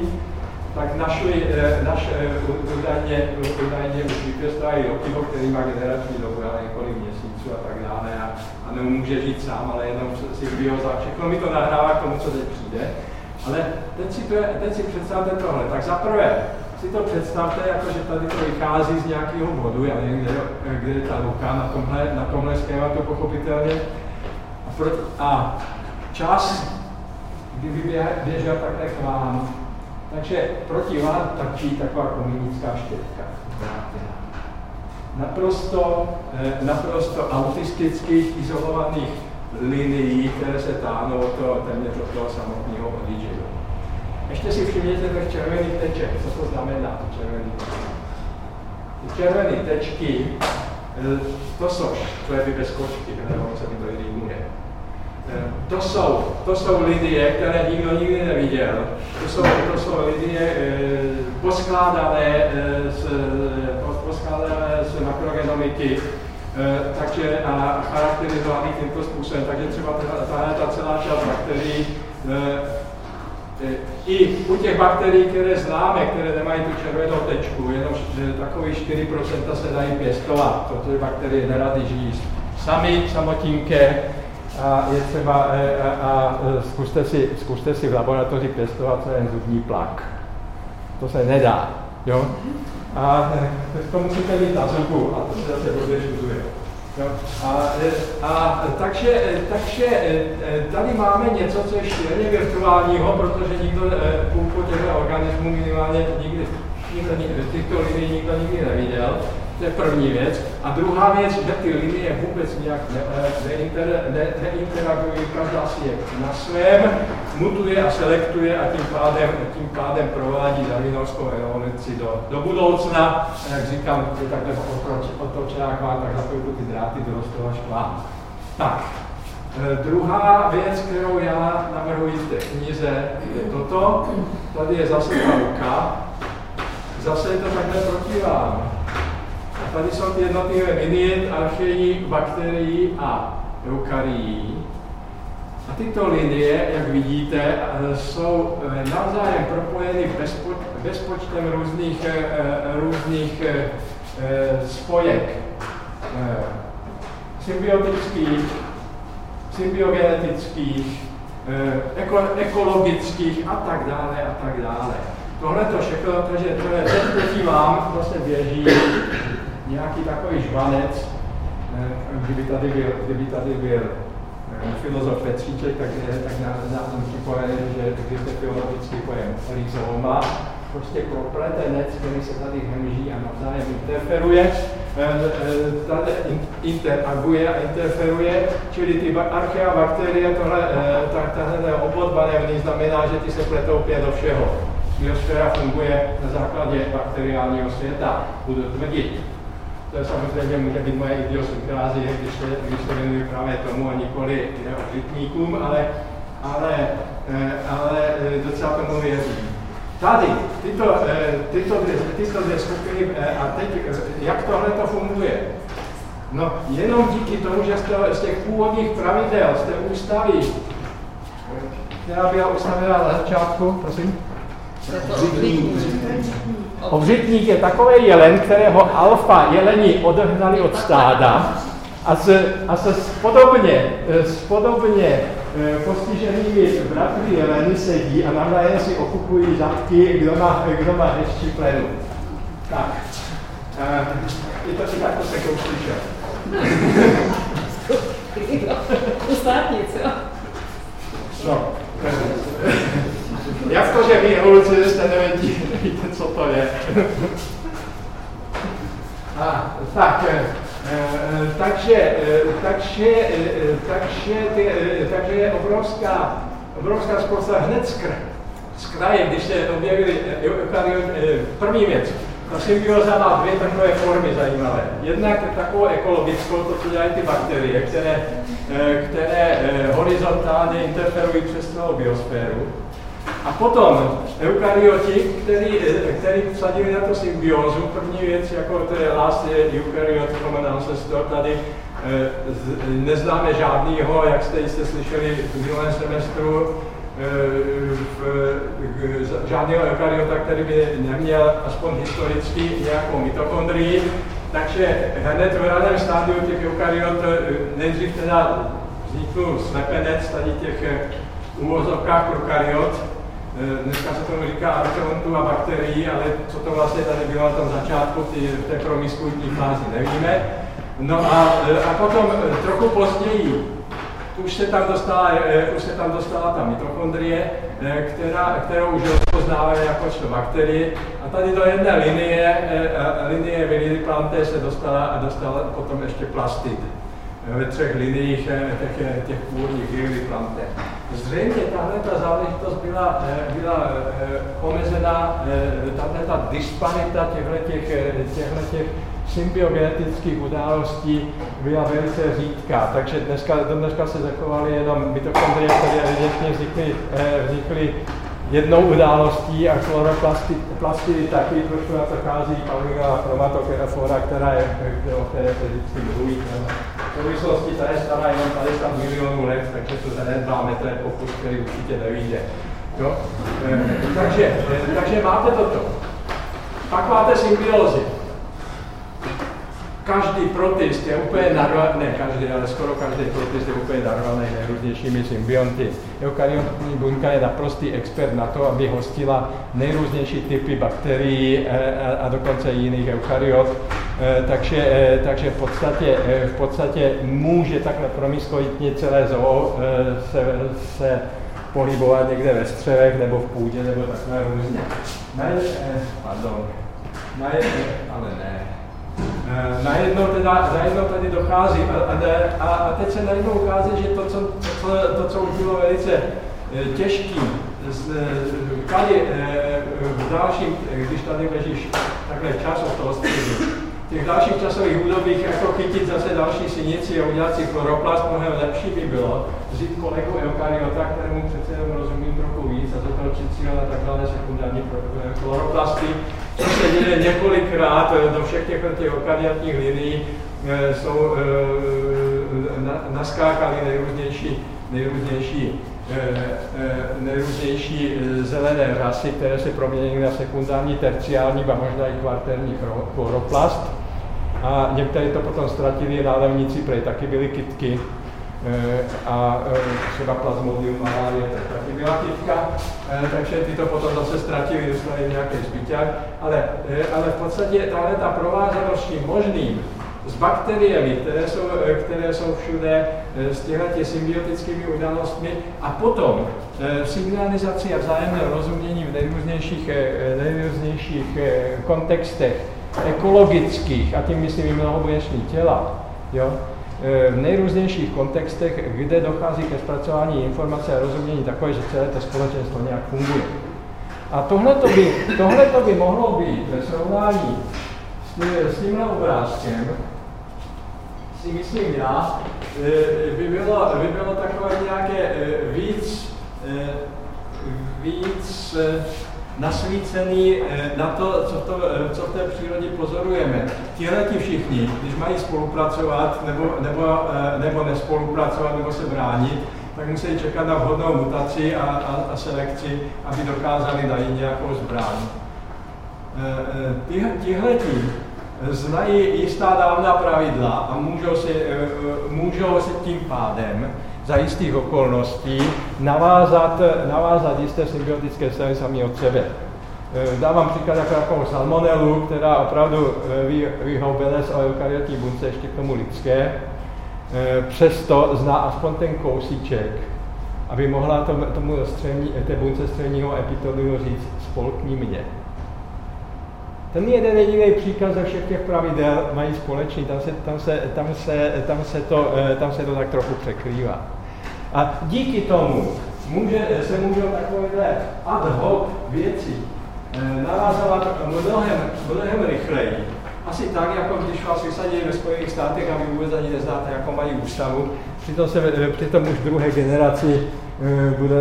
tak našli, eh, naš, eh, údajně, údajně už vypěstovali Lokiho, který má generační dobu, ale několik měsíců a tak dále a, a nemůže žít sám, ale jenom si za všechno mi to nahrává k tomu, co teď přijde. Ale teď si, to, teď si představte tohle. Tak zaprvé si to představte, jako že tady to vychází z nějakého bodu, já nevím, kde, kde je ta ruka na tomhle, na tomhle schématu pochopitelně. A, pro, a čas, kdyby běžel takhle k vám, takže proti vám tačí taková komunická štětka. Naprosto, eh, naprosto autistických, izolovaných linií, které se táhnou to, téměř do toho samotného odjíždění. Ještě si všimněte těch červených teček. Co to znamená, červený tečky? Ty červené tečky, eh, to jsou, to je bez kočky, nebo se mi to to jsou, to jsou lidé, které nikdo nikdy neviděl. To jsou, to jsou lidé eh, poskládané, eh, z, poskládané z makrogenomiky, takže a charakterizovaný tímto způsobem. Takže třeba tahle ta celá část bakterií i u těch bakterií, které známe, které nemají tu červenou tečku, jenom takový 4% se dají pěstovat, protože bakterie nerady žijí sami, samotinké, a je třeba, e, a, a, a zkuste, si, zkuste si v laboratoři pěstovat ten zubní plak. To se nedá, jo? A e, to musíte mít na zubu a to se zase dobře šuzuje. Jo? A, a takže, takže tady máme něco, co je šíleně virtuálního, protože nikdo půlku těchto organismů minimálně nikdy, nikdo, těchto lidí nikdo nikdy neviděl. To je první věc. A druhá věc, že ty linie vůbec nějak neinter, ne, neinteragují, každá si je na svém, mutuje a selektuje a tím pádem, tím pádem provádí darwinovskou evoluci do, do budoucna. A jak říkám, je takhle otočená k vám, tak zapojuju ty dráty dorostou až vám. Tak, e, Druhá věc, kterou já navrhuji v té knize, je toto. Tady je zase ta ruka. Zase je to takhle proti vám. Tady jsou ty jednotlivé linie archeí, bakterií a eukarií. A tyto linie, jak vidíte, jsou eh, navzájem propojeny bezpoč, bezpočtem různých, eh, eh, různých spojek symbiotických, symbiogenetických, ekologických a tak dále a tak dále. Tohle to všechno, takže to je, teď vám vlastně běží nějaký takový žvanec, eh, kdyby tady byl, kdyby tady byl eh, filozof Petříček, tak, je, tak na, na tom připojený, že existuje filologický pojem rizoma, prostě propletenec, který se tady hemží a navzájem interferuje, eh, tady interaguje a interferuje, čili ty archea bakterie, tohle, tak tahle obvod barevný znamená, že ty se pletou pět do všeho. Biosféra funguje na základě bakteriálního světa, budu tvrdit. To je samozřejmě může být moje idiosynkrázie, když se, když se věnuji právě tomu a nikoli žitníkům, ale, ale, eh, ale eh, docela tomu věřím. Tady, tyto, tyto, dvě, tyto dvě skupiny, a teď, jak tohle to funguje? No, jenom díky tomu, že jste, z těch původních pravidel jste ústavy, která byla ustavená na začátku, prosím? Obřitník je takový jelen, kterého alfa jeleni odehnali od stáda a s, a se spodobně, s podobně e, postiženými bratry jeleny sedí a navzájem si okupují zadky, kdo má, kdo má hezčí plenu. Tak. Uh, je to i takto se. U státnic, jo? No. Jak to, že vy holci jste nevědí, nevíte, co to je? A, tak, e, takže, e, takže, e, takže, ty, takže je obrovská, obrovská spousta hned z, z kraje, když se objevili první věc, ta symbioza má dvě takové formy zajímavé. Jednak takovou ekologickou, to, co dělají ty bakterie, které, které horizontálně interferují přes celou biosféru. A potom eukaryoti, který, který vsadili na to symbiózu, první věc, jako to je last eukaryot common ancestor, tady eh, neznáme žádnýho, jak jste jste slyšeli v minulém semestru, eh, v, žádného eukaryota, který by neměl aspoň historicky nějakou mitochondrii, takže hned v raném stádiu těch eukaryot eh, nejdřív teda vzniknul slepenec tady těch úvozovkách prokaryot, Eh, dneska se tomu říká archeontu a bakterií, ale co to vlastně tady bylo na tom začátku, ty, v té promiskuitní fázi, nevíme. No a, eh, a potom eh, trochu později už se tam dostala, už se tam dostala ta mitochondrie, která, kterou už rozpoznáváme jako bakterie. A tady do jedné linie, linie Viridy planté se dostala, a dostala potom ještě plastid ve třech liniích těch, těch původních Viridy planté. Zřejmě tahle ta záležitost byla, eh, byla eh, omezena, eh, tahle ta disparita těchto těch symbiogenetických událostí byla velice řídká, takže dneska, dneska se zachovaly jenom mitochondrie, které evidentně vznikly, vznikly jednou událostí a chloroplasty plasty taky trošku na to chází Paulina chromatokerafora, která je, o které se vždycky mluví. V souvislosti ta je stará jenom 50 milionů let, takže to zanedbáme, to je pokus, který určitě nevíde. Jo? E, takže, e, takže máte toto. Pak máte symbiózy každý protist je úplně narvaný, ne každý, ale skoro každý protist je úplně narvaný nejrůznějšími symbionty. Eukaryotní buňka je naprostý expert na to, aby hostila nejrůznější typy bakterií eh, a dokonce jiných eukaryot. Eh, takže, takže v, podstatě, v podstatě může takhle promiskoitně celé zoo se, se pohybovat někde ve střevech nebo v půdě nebo takhle různě. Ne, pardon. Ne, ale ne. Eh, najednou, teda, najednou tady dochází a, a, a teď se najednou ukází, že to, co, to, to, co už bylo velice eh, těžký, tady eh, v dalším, když tady ležíš takhle čas od toho středu, těch dalších časových údobích jako chytit zase další synici a udělat si chloroplast, mnohem lepší by bylo vzít kolegu eukaryota, kterému přece jenom rozumím trochu víc a za toho na takzvané sekundární chloroplasty, to se děje několikrát do všech těch, těch okadiatních linií, eh, jsou eh, naskákaly nejrůznější, nejrůznější eh, nejrůznější zelené rasy, které se promění na sekundární, terciální a možná i kvartérní chloroplast. A některé to potom ztratili nálevníci, prej taky byly kytky, a eh, třeba plazmodium malárie, to taky byla kytka, eh, takže ty to potom zase ztratili, dostali nějaký zbyťák, ale, ale v podstatě tahle ta provázanost tím možným s bakteriemi, které jsou, které jsou všude s těmi symbiotickými událostmi. A potom v signalizaci a vzájemné rozumění v nejrůznějších, nejrůznějších kontextech ekologických, a tím myslím i mnohobuněční těla, jo, Eh, v nejrůznějších kontextech, kde dochází ke zpracování informace a rozumění takové, že celé to společenstvo nějak funguje. A tohle by, tohleto by mohlo být ve srovnání s s tímhle obrázkem si myslím já, by bylo, by bylo takové nějaké víc, víc nasvícený na to, co, to, co v té přírodě pozorujeme. Tihle ti všichni, když mají spolupracovat nebo, nebo, nebo nespolupracovat nebo se bránit, tak musí čekat na vhodnou mutaci a, a, a selekci, aby dokázali najít nějakou zbraň. Tihle ti znají jistá dávná pravidla a můžou si, můžou si tím pádem za jistých okolností navázat, navázat jisté symbiotické vztahy sami od sebe. Dávám příklad jako takovou salmonelu, která opravdu vyhoubila z eukaryotní bunce ještě k tomu lidské, přesto zná aspoň ten kousíček, aby mohla tomu, tomu střevní, té bunce střevního epiteliu říct spolkni mě. Ten jeden jediný příkaz ze všech těch pravidel mají společný, tam se, tam se, tam se, tam se, to, tam se to tak trochu překrývá. A díky tomu může, se můžou takovéhle ad hoc věci navázovat mnohem, mnohem rychleji. Asi tak, jako když vás vysadí ve Spojených státech a vy vůbec ani neznáte, jakou mají ústavu. Přitom, se, přitom už druhé generaci bude,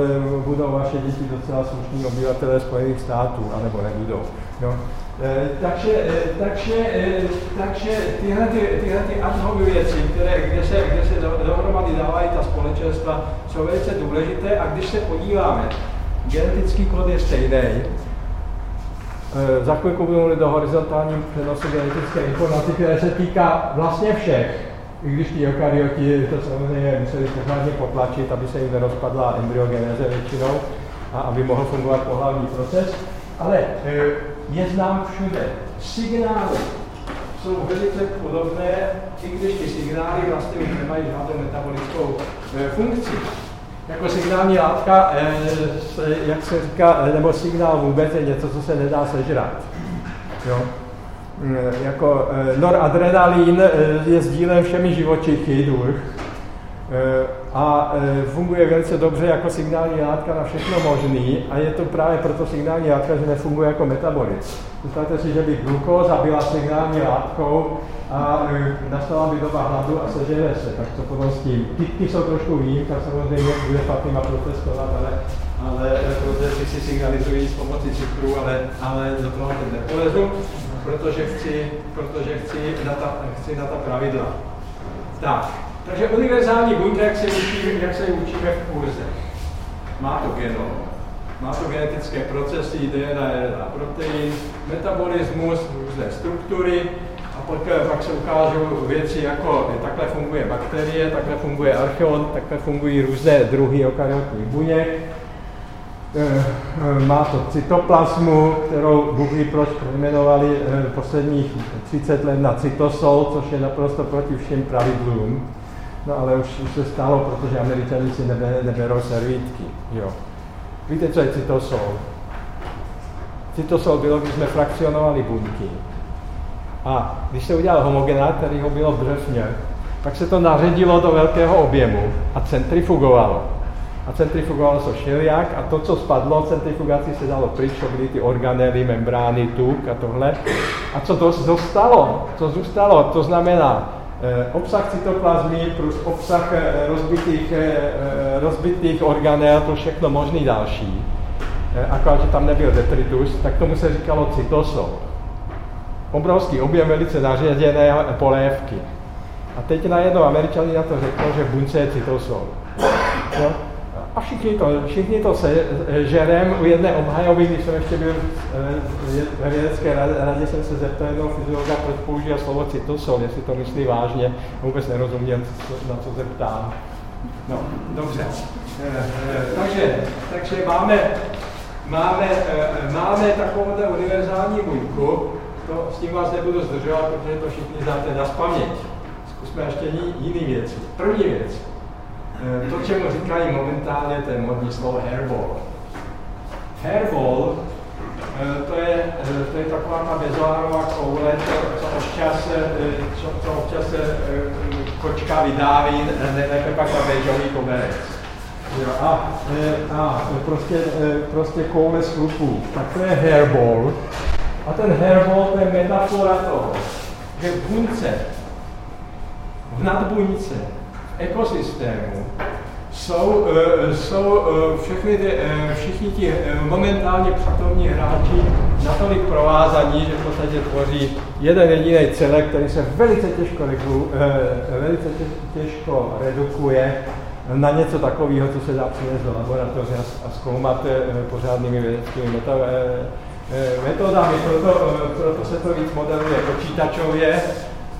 budou vaše děti docela slušní obyvatelé Spojených států, anebo nebudou. Jo. E, takže, e, takže, e, takže tyhle, ty, tyhle ty ad hoc věci, které, kde se, kde se dohromady dávají ta společenstva, jsou velice důležité. A když se podíváme, genetický kód je stejný, za chvilku budu mluvit o horizontálním přenosu genetické informace, které se týká vlastně všech, i když ty eukaryoti to samozřejmě museli pořádně potlačit, aby se jim nerozpadla embryogenéze většinou a aby mohl fungovat pohlavní proces, ale je znám všude. Signály jsou velice podobné, i když ty signály vlastně už nemají žádnou metabolickou e, funkci. Jako signální látka, e, jak se říká, nebo signál vůbec je něco, co se nedá sežrat. Jo? E, jako noradrenalin je sdílen všemi živočichy, druh, a funguje velice dobře jako signální látka na všechno možný a je to právě proto signální látka, že nefunguje jako metabolit. Představte si, že by glukóza byla signální látkou a nastala by doba hladu a sežere se, tak co potom s tím. Kytky jsou trošku výjimka, samozřejmě bude Fatima protestovat, ale, ale procesy si signalizují s pomocí cukru, ale, ale do toho teď nepolezu, protože chci, protože chci na ta, chci na ta pravidla. Tak, takže univerzální buňka, jak se, učíme, jak se učíme v kurze. Má to genom, má to genetické procesy, DNA, RNA, protein, metabolismus, různé struktury, a pak, pak se ukážou věci jako takhle funguje bakterie, takhle funguje archeon, takhle fungují různé druhy eukaryotních buněk. Eh, eh, má to cytoplasmu, kterou Bůh proč pojmenovali eh, posledních 30 let na cytosol, což je naprosto proti všem pravidlům. No ale už, už se stalo, protože američani si nebe, neberou servítky. Jo. Víte, co je cytosol? Cytosol bylo, když jsme frakcionovali buňky. A když se udělal homogenát, který ho bylo břevně, tak se to naředilo do velkého objemu a centrifugovalo. A centrifugovalo se šiliak a to, co spadlo, centrifugací se dalo pryč, to byly ty organely, membrány, tuk a tohle. A co to dostalo, co zůstalo, to znamená obsah cytoplazmy plus obsah eh, rozbitých, eh, rozbitých organel to všechno možný další, akorát, že tam nebyl detritus, tak tomu se říkalo cytosol. Obrovský objem velice naředěné polévky. A teď najednou američani na to řeknou, že bunce je cytosol. No, a všichni to, všichni to se žerem u jedné obhajoby, když jsem ještě byl eh, ve vědecké radě, jsem se zeptal jednoho fyziologa, proč použil slovo cytosol, jestli to myslí vážně, vůbec nerozuměl, na co se ptám. No, dobře. Eh, eh, takže, takže máme, máme, máme takovouhle univerzální buňku, to s tím vás nebudu zdržovat, protože to všichni znáte na paměť. Zkusme ještě jiný věci. První věc. Eh, to, čemu říkají momentálně, to je modní slovo hairball. Hairball, eh, to je, eh, to je taková ta bezoárová koule, co občas, co, co občas kočka vydáví, nejlépe pak na bežový koberec. A, a prostě, prostě koule z chlupů. Tak to je hairball. A ten herbol to je metafora toho, že v bunce, v nadbuňce, v ekosystému jsou, uh, jsou uh, všechny ty, uh, všichni ti momentálně přítomní hráči natolik provázaní, že v podstatě tvoří jeden jediný celek, který se velice těžko, velice těžko redukuje na něco takového, co se dá přinést do laboratoře a zkoumat pořádnými vědeckými metodami. Proto, proto se to víc modeluje počítačově,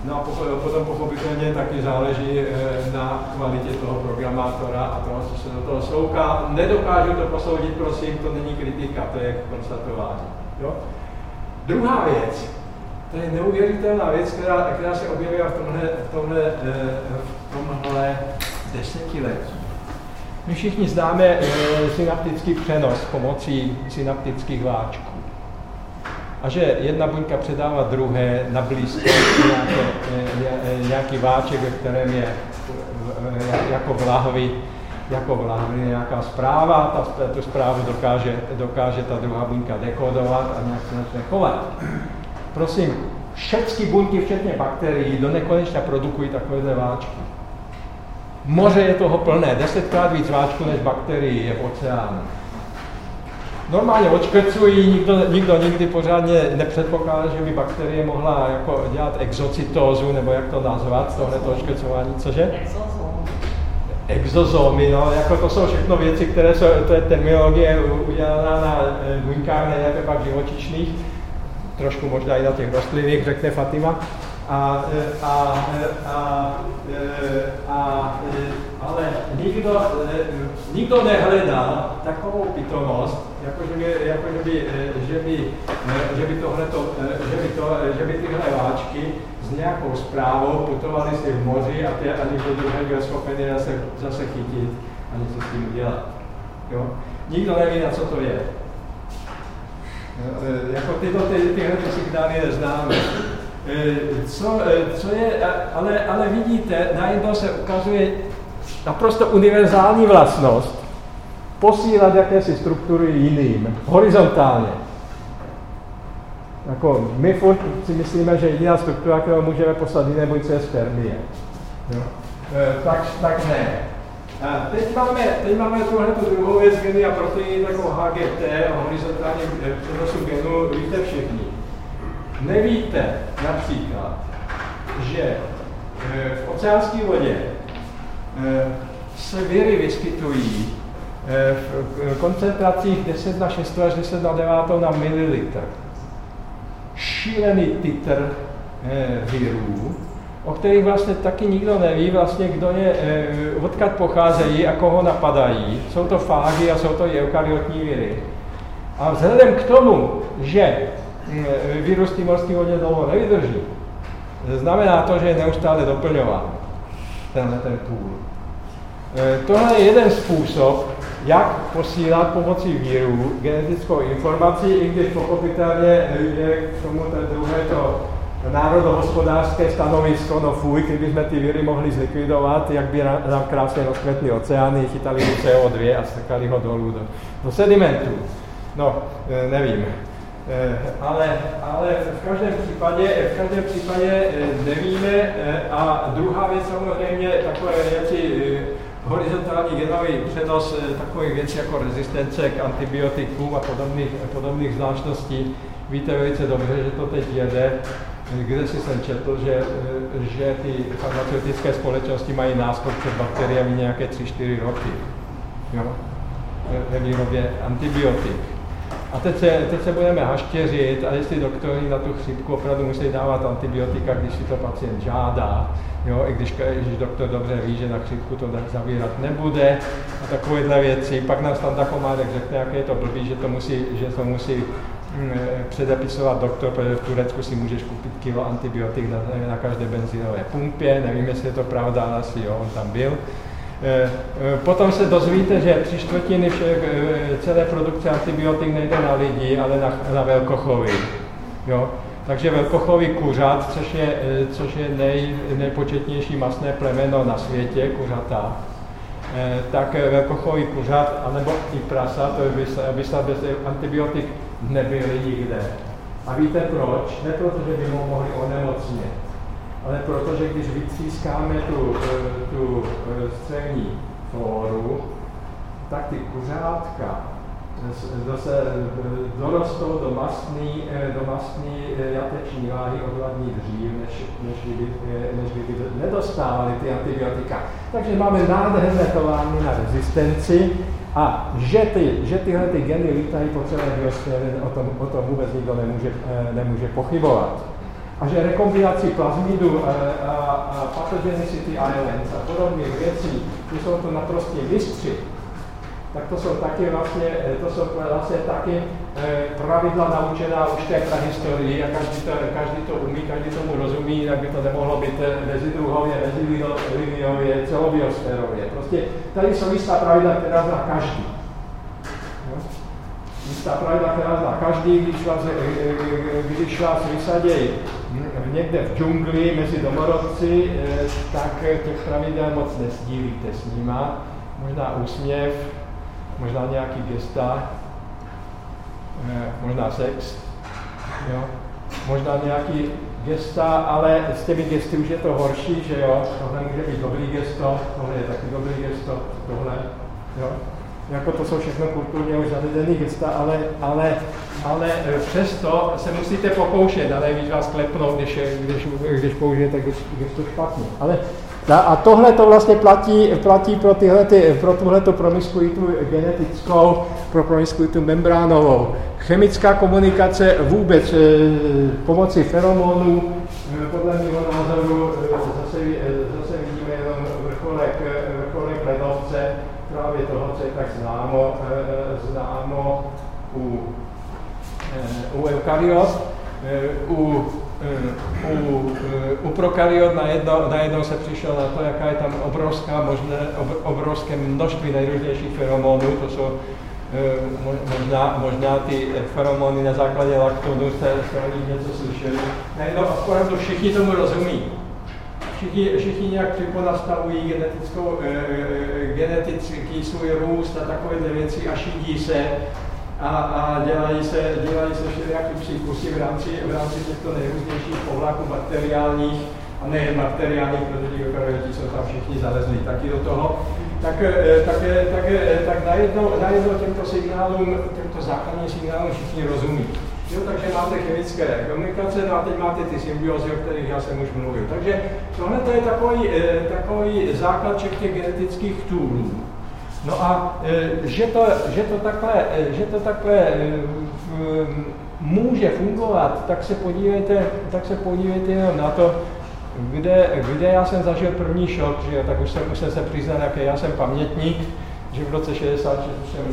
No a potom pochopitelně taky záleží eh, na kvalitě toho programátora a toho, co se do toho slouká. Nedokážu to posoudit, prosím, to není kritika, to je konstatování. Jo? Druhá věc, to je neuvěřitelná věc, která, která se objevila v tomhle, v tomhle, eh, v tomhle desetiletí. My všichni známe eh, synaptický přenos pomocí synaptických váčků a že jedna buňka předává druhé na blízko nějaké, nějaký váček, ve kterém je jako v lahvi, jako v lahvi nějaká zpráva, ta, tu zprávu dokáže, dokáže ta druhá buňka dekodovat a nějak se začne chovat. Prosím, všechny buňky, včetně bakterií, do nekonečna produkují takovéhle váčky. Moře je toho plné, desetkrát víc váčků než bakterií je v oceánu normálně odškrcují, nikdo, nikdo nikdy pořádně nepředpokládá, že by bakterie mohla jako dělat exocytózu, nebo jak to nazvat, tohle to odškrcování, cože? Exozomy, no, jako to jsou všechno věci, které jsou, to je terminologie udělaná na eh, buňkách, nejlépe pak živočišných, trošku možná i na těch rostlinných, řekne Fatima. A, eh, a, eh, a, a, a, ale nikdo, nikdo nehledal takovou pitomost, jako že by, jako že by, že by, že by, tohleto, že by, to, že by tyhle váčky s nějakou zprávou putovaly si v moři a, ty, a někdo druhý byl schopen zase, zase chytit a něco s tím udělat. Jo? Nikdo neví, na co to je. Jako tyto, ty, tyhle ty signály neznáme. Co, co je, ale, ale vidíte, najednou se ukazuje naprosto univerzální vlastnost, posílat jakési struktury jiným, horizontálně. Jako my furt si myslíme, že jediná struktura, kterou můžeme poslat jiné buňce, je spermie. Jo? E, tak, tak ne. A teď máme, teď máme tuhle tu druhou věc, geny a proteiny, takovou HGT horizontálně přenosu genu, víte všichni. Nevíte například, že e, v oceánské vodě e, se viry vyskytují v koncentracích 10 na 6 až 10 na 9 na mililitr. Šílený titr eh, virů, o kterých vlastně taky nikdo neví, vlastně kdo je, eh, odkud pocházejí a koho napadají. Jsou to fágy a jsou to eukaryotní viry. A vzhledem k tomu, že eh, virus timorský vodě dlouho nevydrží, znamená to, že je neustále doplňován tenhle ten půl. Tohle je jeden způsob, jak posílat pomocí víru genetickou informaci, i když pochopitelně je k tomu ten druhé to národohospodářské stanovisko, no fuj, kdybychom ty víry mohli zlikvidovat, jak by nám krásně rozkvetli oceány, chytali CO2 a strkali ho dolů do, do sedimentu. No, e, nevím. E, ale, ale v každém případě, v každém případě e, nevíme. A druhá věc samozřejmě takové věci horizontální genový přenos eh, takových věcí jako rezistence k antibiotikům a podobných, podobných zvláštností. Víte velice dobře, že to teď jede. Kde si jsem četl, že, eh, že ty farmaceutické společnosti mají náskok před bakteriemi nějaké 3-4 roky jo? ve výrobě antibiotik. A teď se, teď se budeme haštěřit a jestli doktory na tu chřipku opravdu musí dávat antibiotika, když si to pacient žádá, jo, i když, když doktor dobře ví, že na chřipku to zavírat nebude a takovéhle věci. Pak nám Standa Komárek řekne, jak je to blbý, že to musí, že to musí mm, předepisovat doktor, protože v Turecku si můžeš koupit kilo antibiotik na, na každé benzinové pumpě, nevím, jestli je to pravda, ale asi jo, on tam byl. Eh, eh, potom se dozvíte, že tři čtvrtiny všech, eh, celé produkce antibiotik nejde na lidi, ale na, na velkochovy. Jo? Takže velkochový kuřat, což je, což je nej, nejpočetnější masné plemeno na světě, kuřata, tak velkochový kuřat, anebo i prasa, to by, by bez antibiotik nebyly nikde. A víte proč? Ne proto, že by mohli onemocnit, ale protože když vytřískáme tu, eh, tu eh, střevní flóru, tak ty kuřátka zase dorostou do mastný, do mastný jateční láhy odladní dřív, než, než, by, než by nedostávali ty antibiotika. Takže máme nádherné továrny na rezistenci a že, ty, že tyhle ty geny lítají po celé biosféře, o tom, o tom vůbec nikdo nemůže, nemůže pochybovat. A že rekombinací plazmidu a, a, a pathogenicity islands a podobných věcí, ty jsou to naprostě mistři, tak to jsou taky vlastně, eh, to jsou vlastně taky eh, pravidla naučená už té prahistorii a každý to, každý to umí, každý tomu rozumí, jinak by to nemohlo být eh, mezidruhově, meziliniově, celobiosférově. Prostě tady jsou jistá pravidla, která zná každý. No? Jistá pravidla, která zná každý, když vás, když vás vysadějí někde v džungli mezi domorodci, tak těch pravidel moc nesdílíte s nima. Možná úsměv, možná nějaký gesta, eh, možná sex, jo? možná nějaký gesta, ale s těmi gesty už je to horší, že jo, tohle může být dobrý gesto, tohle je taky dobrý gesto, tohle, jo. Jako to jsou všechno kulturně už zavedený gesta, ale, ale, ale eh, přesto se musíte pokoušet a nejvíc vás klepnou, když, když, když použijete gesto špatně. Ale a tohle to vlastně platí, platí pro, tyhle, ty, pro tuhleto promiskuitu genetickou, pro promiskuitu membránovou. Chemická komunikace vůbec e, pomocí feromonů, e, podle mého názoru, e, zase, e, zase vidíme jenom vrcholek, vrcholek ledovce, právě toho, co je tak známo, e, známo u, e, u eukaryot. E, u u, u prokaryot najednou, najednou se přišel na to, jaká je tam obrovská možné, obrovské množství nejrůznějších feromonů, to jsou možná, možná ty feromony na základě laktonu, jste, jste o nich něco slyšeli. Najednou opravdu všichni tomu rozumí. Všichni, všichni nějak připonastavují genetickou, genetický svůj růst a takovéhle věci a šidí se a, a dělají se, dělají se všelijaké příkusy v rámci, v rámci těchto nejrůznějších povláků bakteriálních a nejen bakteriálních, protože eukaryoti jsou tam všichni zalezli taky do toho, tak, eh, tak, eh, tak, eh, tak najednou, najednou těmto signálům, těmto základním signálům všichni rozumí. Jo, takže máte chemické komunikace, no a teď máte ty symbiozy, o kterých já jsem už mluvil. Takže tohle je takový, takový základ všech těch genetických toolů. No a e, že to, že to takhle, e, že to takhle e, může fungovat, tak se podívejte, tak se podívejte jenom na to, kde, kde já jsem zažil první šok, že tak už jsem, už jsem se přiznal, jaký já jsem pamětník, že v roce 66 jsem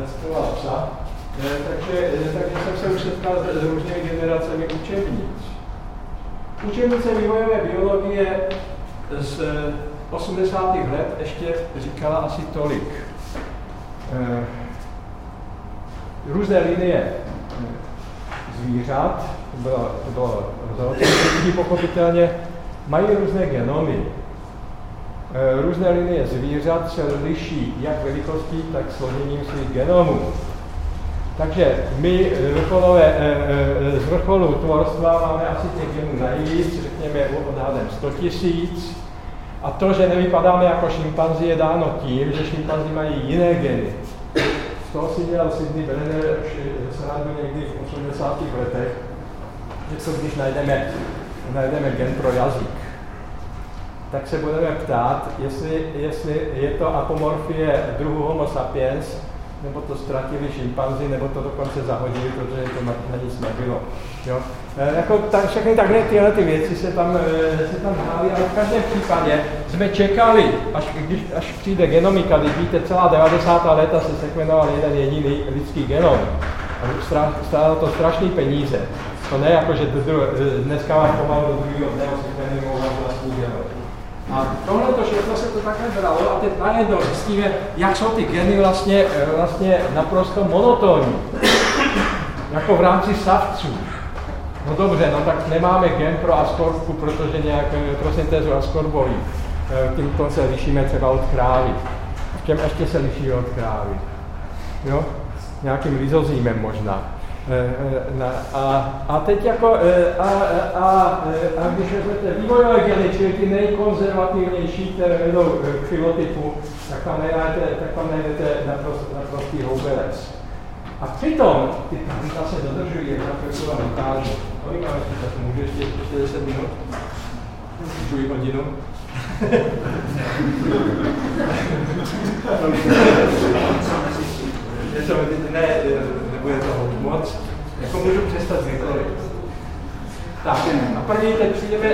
recitoval psa, takže, takže jsem se už setkal s různými generacemi učebnic. Učebnice vývojové biologie z 80. let ještě říkala asi tolik. E, různé linie zvířat, to bylo, to bylo lidí pochopitelně, mají různé genomy. E, různé linie zvířat se liší jak velikostí, tak složením svých genomů. Takže my vrcholové, z vrcholu tvorstva máme asi těch genů nejvíc, řekněme odhadem 100 tisíc, a to, že nevypadáme jako šimpanzi, je dáno tím, že šimpanzi mají jiné geny. Z toho si dělal Sidney Brenner srandu někdy v 80. letech, že co když najdeme, najdeme gen pro jazyk, tak se budeme ptát, jestli, jestli je to apomorfie druhu Homo sapiens, nebo to ztratili šimpanzi, nebo to dokonce zahodili, protože to na, nic nebylo. Jo? E, jako tak, všechny takhle tyhle ty věci se tam, e, se tam hrály, ale v každém případě jsme čekali, až, když, až přijde genomika, když víte, celá 90. léta se sekvenoval jeden jediný lidský genom. A stálo to strašný peníze. To ne jako, že dneska máš pomalu do druhého dne genom. A tohle to všechno se to takhle bralo a teď najednou zjistíme, jak jsou ty geny vlastně, eh, vlastně naprosto monotónní. Jako v rámci savců. No dobře, no tak nemáme gen pro askorbku, protože nějak eh, pro syntézu askorbový. Eh, Tímto se lišíme třeba od krávy. V čem ještě se liší od krávy? Jo? Nějakým lizozímem možná. A, a teď jako, a, a, a když vezmete vývojové geny, čili ty nejkonzervativnější, které vedou k filotypu, tak tam nejdete, tak tam nejdete naprost, naprostý houbeles. A přitom ty pravidla se dodržují, jak na vám ukážu. Kolik máme času? Můžu ještě, ještě 10 minut? Můžu hodinu? Něco, ne, nebude toho moc. Jako můžu přestat kdykoliv. Tak, a první, teď přijdeme,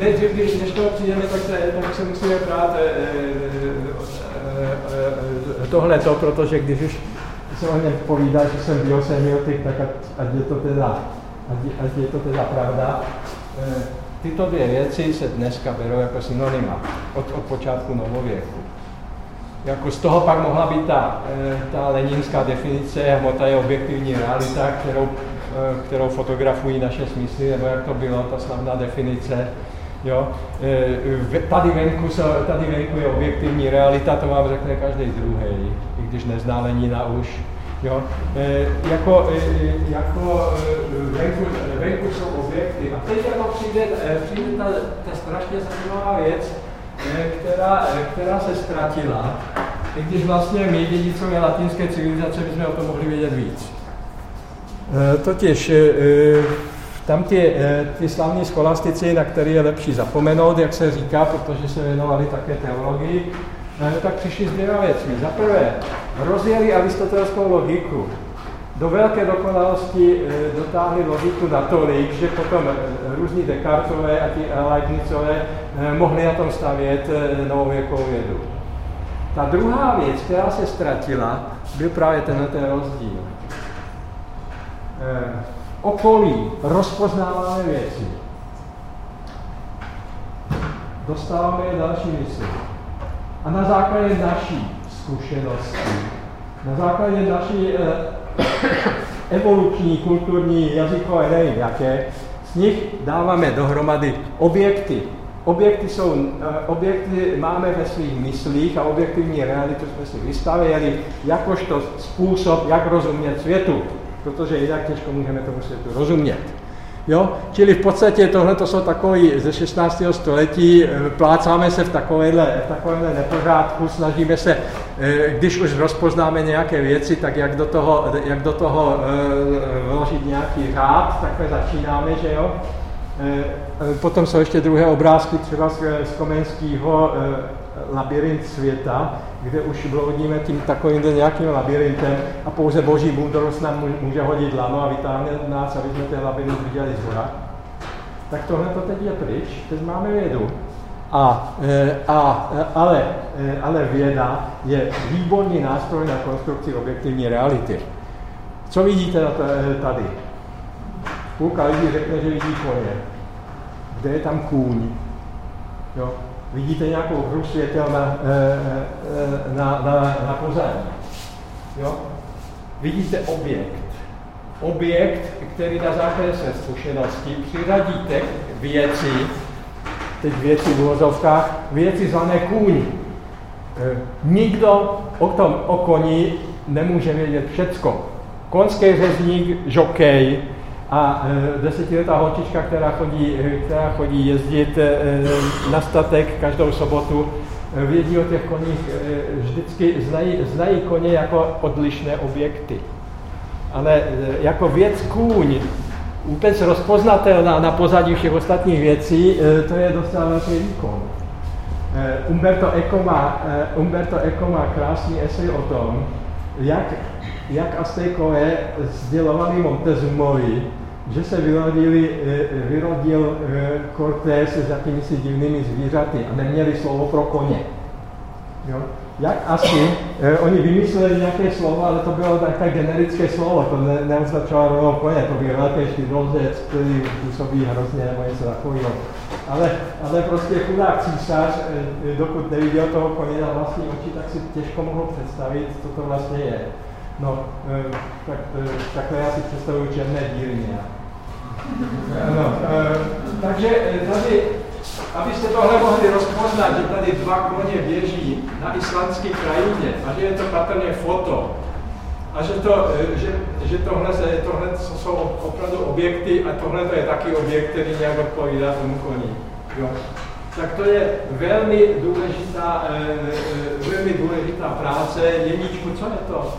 nejdřív, když než toho přijdeme, tak se, tak se musíme brát e, e, e, tohleto, protože když už se o něm povídá, že jsem biosemiotik, tak ať, ať, je to teda, ať, ať je to teda pravda. Tyto dvě věci se dneska berou jako synonyma od, od počátku novověku. Jako z toho pak mohla být ta, e, ta leninská definice, hmota je objektivní realita, kterou, e, kterou fotografují naše smysly, nebo jak to bylo, ta slavná definice. Jo? Tady, venku, tady venku je objektivní realita, to vám řekne každý druhý, i když nezná Lenina už. Jo? E, jako e, jako e, venku, venku jsou objekty. A teď jako přijde, přijde ta, ta strašně zajímavá věc, která, e, která se ztratila, i když vlastně my dědicové latinské civilizace bychom o tom mohli vědět víc. E, totiž e, tam ty, ty slavní scholastici, na které je lepší zapomenout, jak se říká, protože se věnovali také teologii, tak přišli s dvěma věcmi. Za prvé, rozjeli aristotelskou logiku. Do velké dokonalosti eh, dotáhli logiku natolik, že potom eh, různí Descartové a ti Leibnizové eh, mohli na tom stavět novověkou vědu. Ta druhá věc, která se ztratila, byl právě tenhle ten rozdíl. Okolí rozpoznáváme věci. Dostáváme je další mysli. A na základě naší zkušenosti, na základě naší eh, evoluční, kulturní, jazykové, nevím jaké, z nich dáváme dohromady objekty. Objekty, jsou, eh, objekty máme ve svých myslích a objektivní realitu jsme si vystavěli jakožto způsob, jak rozumět světu, protože jinak těžko můžeme tomu světu rozumět. Jo? Čili v podstatě tohle to jsou takový ze 16. století, eh, plácáme se v takovéhle, v takovéhle nepořádku, snažíme se, eh, když už rozpoznáme nějaké věci, tak jak do toho, jak do toho vložit nějaký řád, takhle začínáme, že jo. Potom jsou ještě druhé obrázky, třeba z Komenského labirint světa, kde už bloudíme tím takovým nějakým labirintem a pouze boží moudrost nám může hodit lano a vytáhne nás, aby jsme ten labirint viděli z hora. Tak tohle to teď je pryč, teď máme vědu. A, a, ale, ale věda je výborný nástroj na konstrukci objektivní reality. Co vidíte tady? Půlka lidí řekne, že vidí koně. Kde je tam kůň? Jo? vidíte nějakou hru světel na, eh, eh, na, na, na pozadí. Jo? Vidíte objekt. Objekt, který na základě své zkušenosti přiradíte věci, teď věci v uvozovkách, věci zvané kůň. Eh, nikdo o tom, o koni nemůže vědět všecko. Konský řezník, žokej, a e, desetiletá holčička, která chodí, e, která chodí jezdit e, na statek každou sobotu, vědí o těch koních, vždycky znají, znají koně jako odlišné objekty. Ale jako věc kůň, úplně rozpoznatelná na pozadí všech ostatních věcí, to je docela velký výkon. Umberto Eco má, Umberto Eco má krásný esej o tom, jak, jak Aztékové sdělovali Montezumovi, že se vyrodili, eh, vyrodil eh, Cortés s jakými divnými zvířaty a neměli slovo pro koně. Jo? Jak asi, eh, oni vymysleli nějaké slovo, ale to bylo takové generické slovo, to ne, neoznačovalo koně, to byl velký štídlozec, který působí hrozně nebo něco takového. Ale, ale prostě chudák císař, eh, dokud neviděl toho koně na vlastní oči, tak si těžko mohl představit, co to vlastně je. No, eh, tak, eh, takhle já si představuju černé díry nějak. No, takže tady, abyste tohle mohli rozpoznat, že tady dva koně běží na islandské krajině a že je to patrně foto, a že, to, že, že tohle, tohle jsou opravdu objekty a tohle to je taky objekt, který nějak odpovídá tomu koni. Jo. Tak to je velmi důležitá, velmi důležitá práce. Jeníčku, co je to?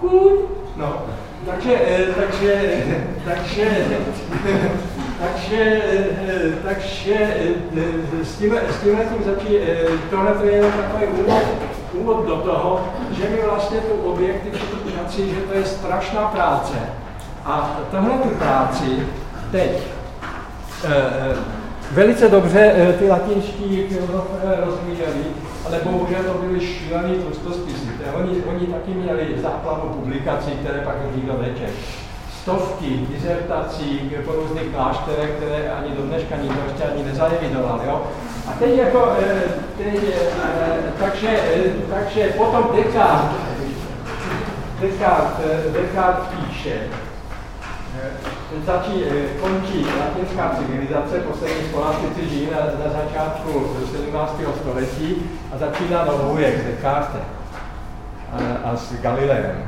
Kůň. No, takže, takže, takže, takže, takže s tím, s tím začí, tohle to je takový úvod, úvod do toho, že my vlastně tu objektifikaci, že to je strašná práce. A tohle tu práci teď velice dobře ty latinští filozofé rozvíjeli, ale bohužel to byly šílený prostospisy. Oni, oni taky měli záplavu publikací, které pak nikdo neček. Stovky dizertací po různých klášterech, které ani do dneška nikdo ještě ani nezajevidoval. Jo? A teď jako, teď, takže, takže potom Descartes, Descartes, Descartes píše, začí, končí latinská civilizace, poslední scholastici žijí na, na začátku 17. století a začíná novou věk s Descartes a, a s Galileem.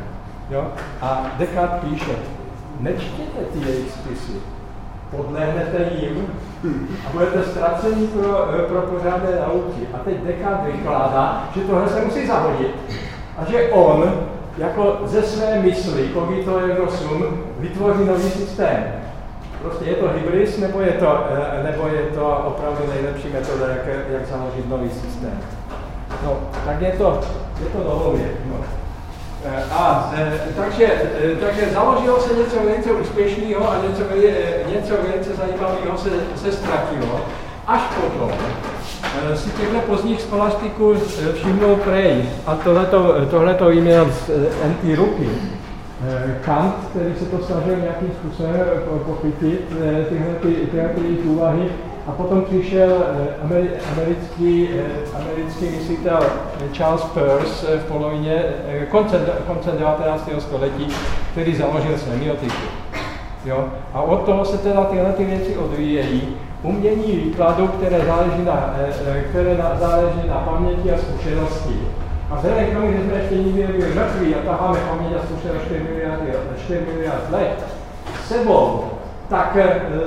Jo? A Descartes píše, nečtěte ty jejich spisy, podlehnete jim a budete ztracení pro, pro pořádné nauky. A teď Descartes vykládá, že tohle se musí zahodit a že on jako ze své mysli, cogito ergo sum, vytvoří nový systém. Prostě je to hybris, nebo je to, nebo je to opravdu nejlepší metoda, jak, jak založit nový systém. No, tak je to, je to novověk. No. A takže, takže založilo se něco velice úspěšného a něco, něco velice zajímavého se, se ztratilo. Až potom si těchto pozdních scholastiků všimnul Prej. A tohleto, tohleto jméno z Anti Ruky. Kant, který se to snažil nějakým způsobem pochytit, tyhle, ty, tyhle ty úvahy, a potom přišel americký, americký myslitel Charles Peirce v polovině, koncem, koncem 19. století, který založil semiotiku. Jo? A od toho se teda tyhle ty věci odvíjejí. Umění výkladu, které záleží na, které záleží na paměti a zkušenosti. A vzhledem k tomu, že jsme ještě nikdy nebyli mrtví a taháme paměť a zkušenost 4 miliardy, 4 miliard let sebou, tak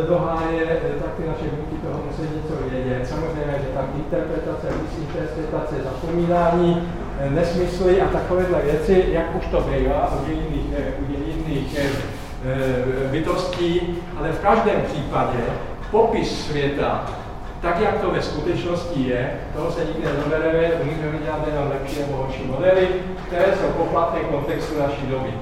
doháje, tak ty naše vnuky toho musí něco vědět. Samozřejmě, že tam interpretace, interpretace, zapomínání, nesmysly a takovéhle věci, jak už to bývá u jiných, u jiných bytostí, ale v každém případě popis světa, tak jak to ve skutečnosti je, toho se nikdy nedobereme, můžeme dělat jenom lepší nebo horší modely, které jsou poplatné kontextu naší doby.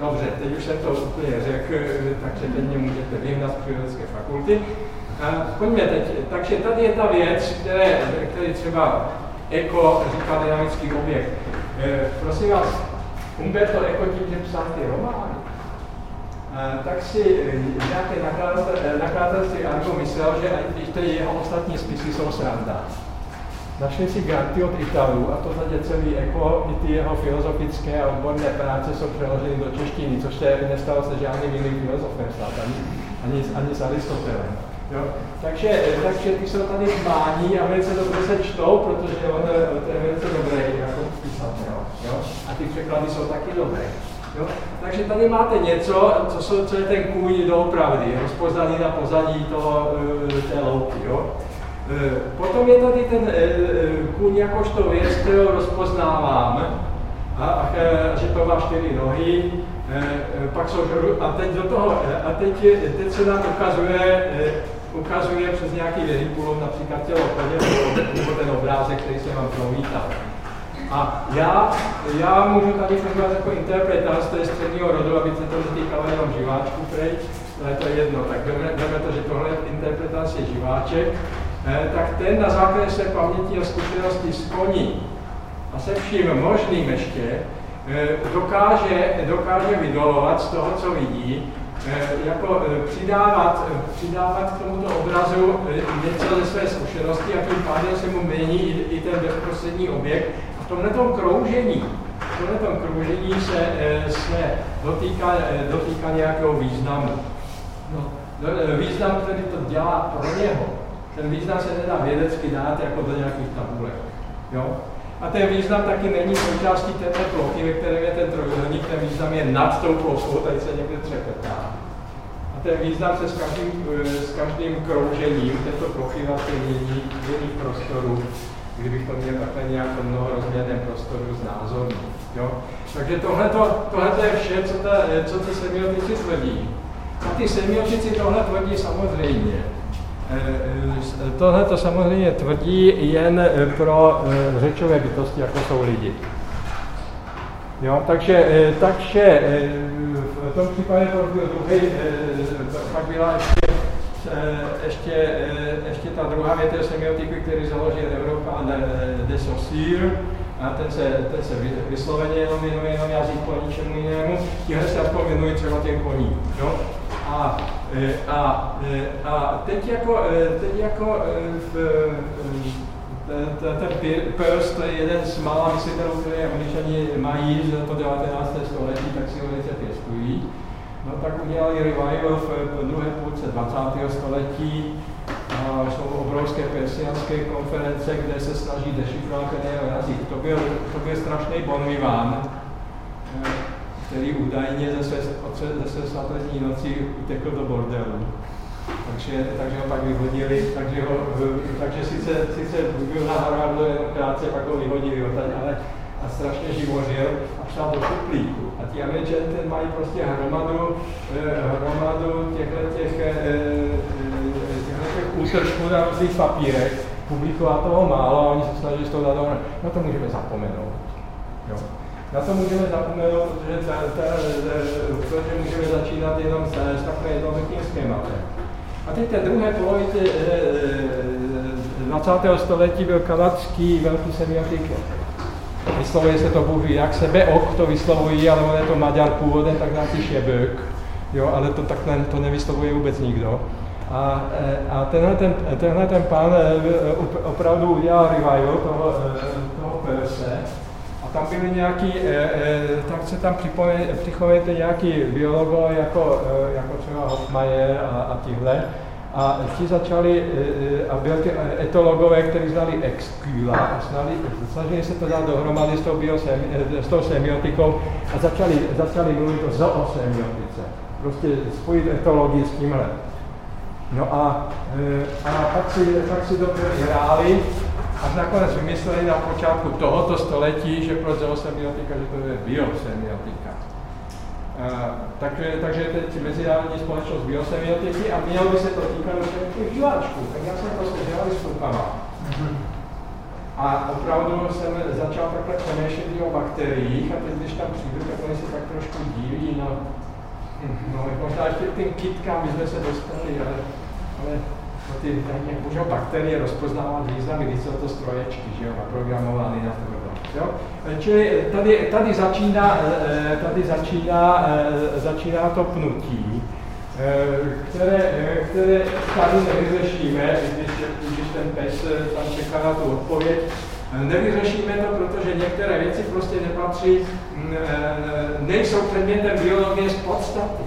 Dobře, teď už jsem to úplně řekl, takže teď mě můžete vyhnat z přírodecké fakulty. A pojďme teď. Takže tady je ta věc, které, který třeba Eko říká dynamický objekt. E, prosím vás, Umberto Eco tím, že psal ty romány, tak si e, nějaké nakladatelství Argo myslel, že i ty jeho ostatní spisy jsou sranda. Našli si granty od Italů a to tady celý Eko, i ty jeho filozofické a odborné práce jsou přeloženy do češtiny, což se nestalo se žádným jiným filozofem snad, ani, ani, ani s Aristotelem. Jo? Takže, takže ty jsou tady zmání a velice dobře se čtou, protože on, to je velice dobré jako pisatel. Jo? A ty překlady jsou taky dobré. Jo? Takže tady máte něco, co, jsou, co je ten kůň doopravdy, rozpoznaný na pozadí toho, té louky. Jo? Potom je tady ten kůň jakožto věc, kterou rozpoznávám, a, a, že to má čtyři nohy, pak jsou, a teď do toho, a teď, teď se nám ukazuje, ukazuje přes nějaký vehikulum, například tělo nebo ten obrázek, který se vám promítá. A já, já můžu tady fungovat jako interpretant z té středního rodu, aby se to netýkalo jenom živáčku prej, ale to je jedno, tak jdeme to, že tohle interpretace je živáček, eh, tak ten na základě své paměti a zkušenosti s koní a se vším možným ještě eh, dokáže, dokáže vydolovat z toho, co vidí, eh, jako přidávat, přidávat k tomuto obrazu něco ze své zkušenosti a tím pádem se mu mění i, i ten bezprostřední objekt tomhle kroužení, v tomhle kroužení se, eh, se dotýká, eh, dotýká nějakého významu. No, eh, význam, který to dělá pro něho, ten význam se nedá vědecky dát jako do nějakých tabulek. Jo? A ten význam taky není součástí této plochy, ve které je ten trojuhelník, ten význam je nad tou plochou, tady se někde třepetá. A ten význam se s každým, s každým kroužením této plochy vlastně mění v jiných prostorů, kdybych to měl takhle nějak v mnohorozměrném prostoru znázornit. Jo? Takže tohle je vše, co, ta, co ty semiotici tvrdí. A ty semiotici tohle tvrdí samozřejmě. Eh, eh, tohle to samozřejmě tvrdí jen pro řečové bytosti, jako jsou lidi. Jo, takže, takže v tom případě to byl druhý, pak byla ještě, ještě, ještě ta druhá větev semiotiky, který založil Evropa de Saussure, a ten se, ten se vysloveně jenom věnuje jenom jazyk po ničemu jinému, tihle se aspoň věnují třeba těm koním. Jo? A, a, a teď jako, teď jako v, ten Peirce, to je jeden z mála myslitelů, které američani mají z toho 19. století, tak si ho velice pěstují. No tak udělali revival v druhé půlce 20. století. A jsou obrovské persianské konference, kde se snaží dešifrovat ten jazyk. To byl, to byl strašný bon vivant, eh, který údajně ze své, ze své svatební noci utekl do bordelu. Takže, takže ho pak vyhodili, takže, ho, takže sice, sice byl na Harvardu krátce, pak ho vyhodili ale a strašně živořil a psal do šuplíku. A ti američané mají prostě hromadu, eh, hromadu těchto těch, eh, eh, těch útržků na různých papírech, publikovat toho málo a oni se snaží z toho dát no to můžeme zapomenout. Jo. Na to můžeme zapomenout, protože, ta, ta, protože můžeme začínat jenom s, takovým jednoduchým schématem. A teď té druhé polovice 20. století byl kanadský velký semiotik vyslovuje se to Bůh ví jak, sebeok to vyslovují, ale on je to Maďar původem, tak nějaký šebek, jo, ale to takhle to nevyslovuje vůbec nikdo. A, e, a tenhle, ten, tenhle ten pán e, opravdu udělal revival toho, e, toho Perse, a tam byly nějaký, tak se tam připomeňte nějaký biologové jako, jako třeba Hofmajer a, a tihle, a ti začali, e, e, a byli ty etologové, kteří znali exkýla a znali, snažili se to dát dohromady s tou, biosemi, e, s tou semiotikou a začali, začali mluvit o zoosemiotice. Prostě spojit etologii s tímhle. No a, a pak, si, pak si dobře hráli a nakonec vymysleli na počátku tohoto století, že pro zoosemiotika, že to je biosemiotika. Takže, takže teď mezinárodní společnost biosemiotiky a mělo by se to týkat těch živáčků. Tak já jsem prostě dělal s klukama. A opravdu jsem začal takhle přemýšlet o bakteriích a teď, když tam přijdu, tak oni se tak trošku díví, no, no možná ještě k těm kytkám bychom se dostali, ale, ale no ty, jak můžou bakterie rozpoznávat významy, když jsou to stroječky, že jo, naprogramovány na to. Jo? Čili tady, tady, začíná, eh, tady začíná, eh, začíná to pnutí, eh, které, které tady nevyřešíme, když, když ten pes tam čeká na tu odpověď. Nevyřešíme to, protože některé věci prostě nepatří, mm, nejsou předmětem biologie z podstaty.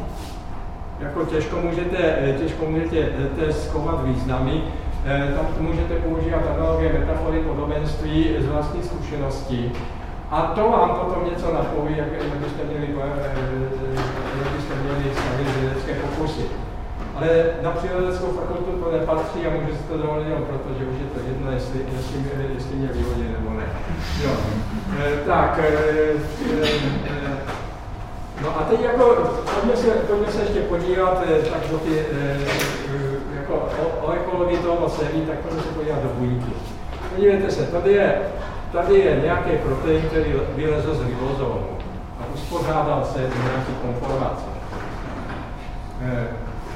Jako těžko můžete, těžko můžete skovat významy, Eh, tam můžete používat analogie, metafory, podobenství z vlastní zkušenosti. A to vám potom něco napoví, jak, byste měli, eh, jak byste vědecké pokusy. Ale na přírodeckou fakultu to nepatří a můžete to dovolit jenom proto, že už je to jedno, jestli, jestli, jestli mě vyhodí nebo ne. Jo. Tak, no a teď jako, pojďme se, pojďme se ještě podívat tak do ty, jako o, o ekologii toho sérii, tak pojďme se podívat do buňky. Podívejte se, tady je, tady je nějaký protein, který vylezl z ribozómu a uspořádal se z nějaký konformace. Eh,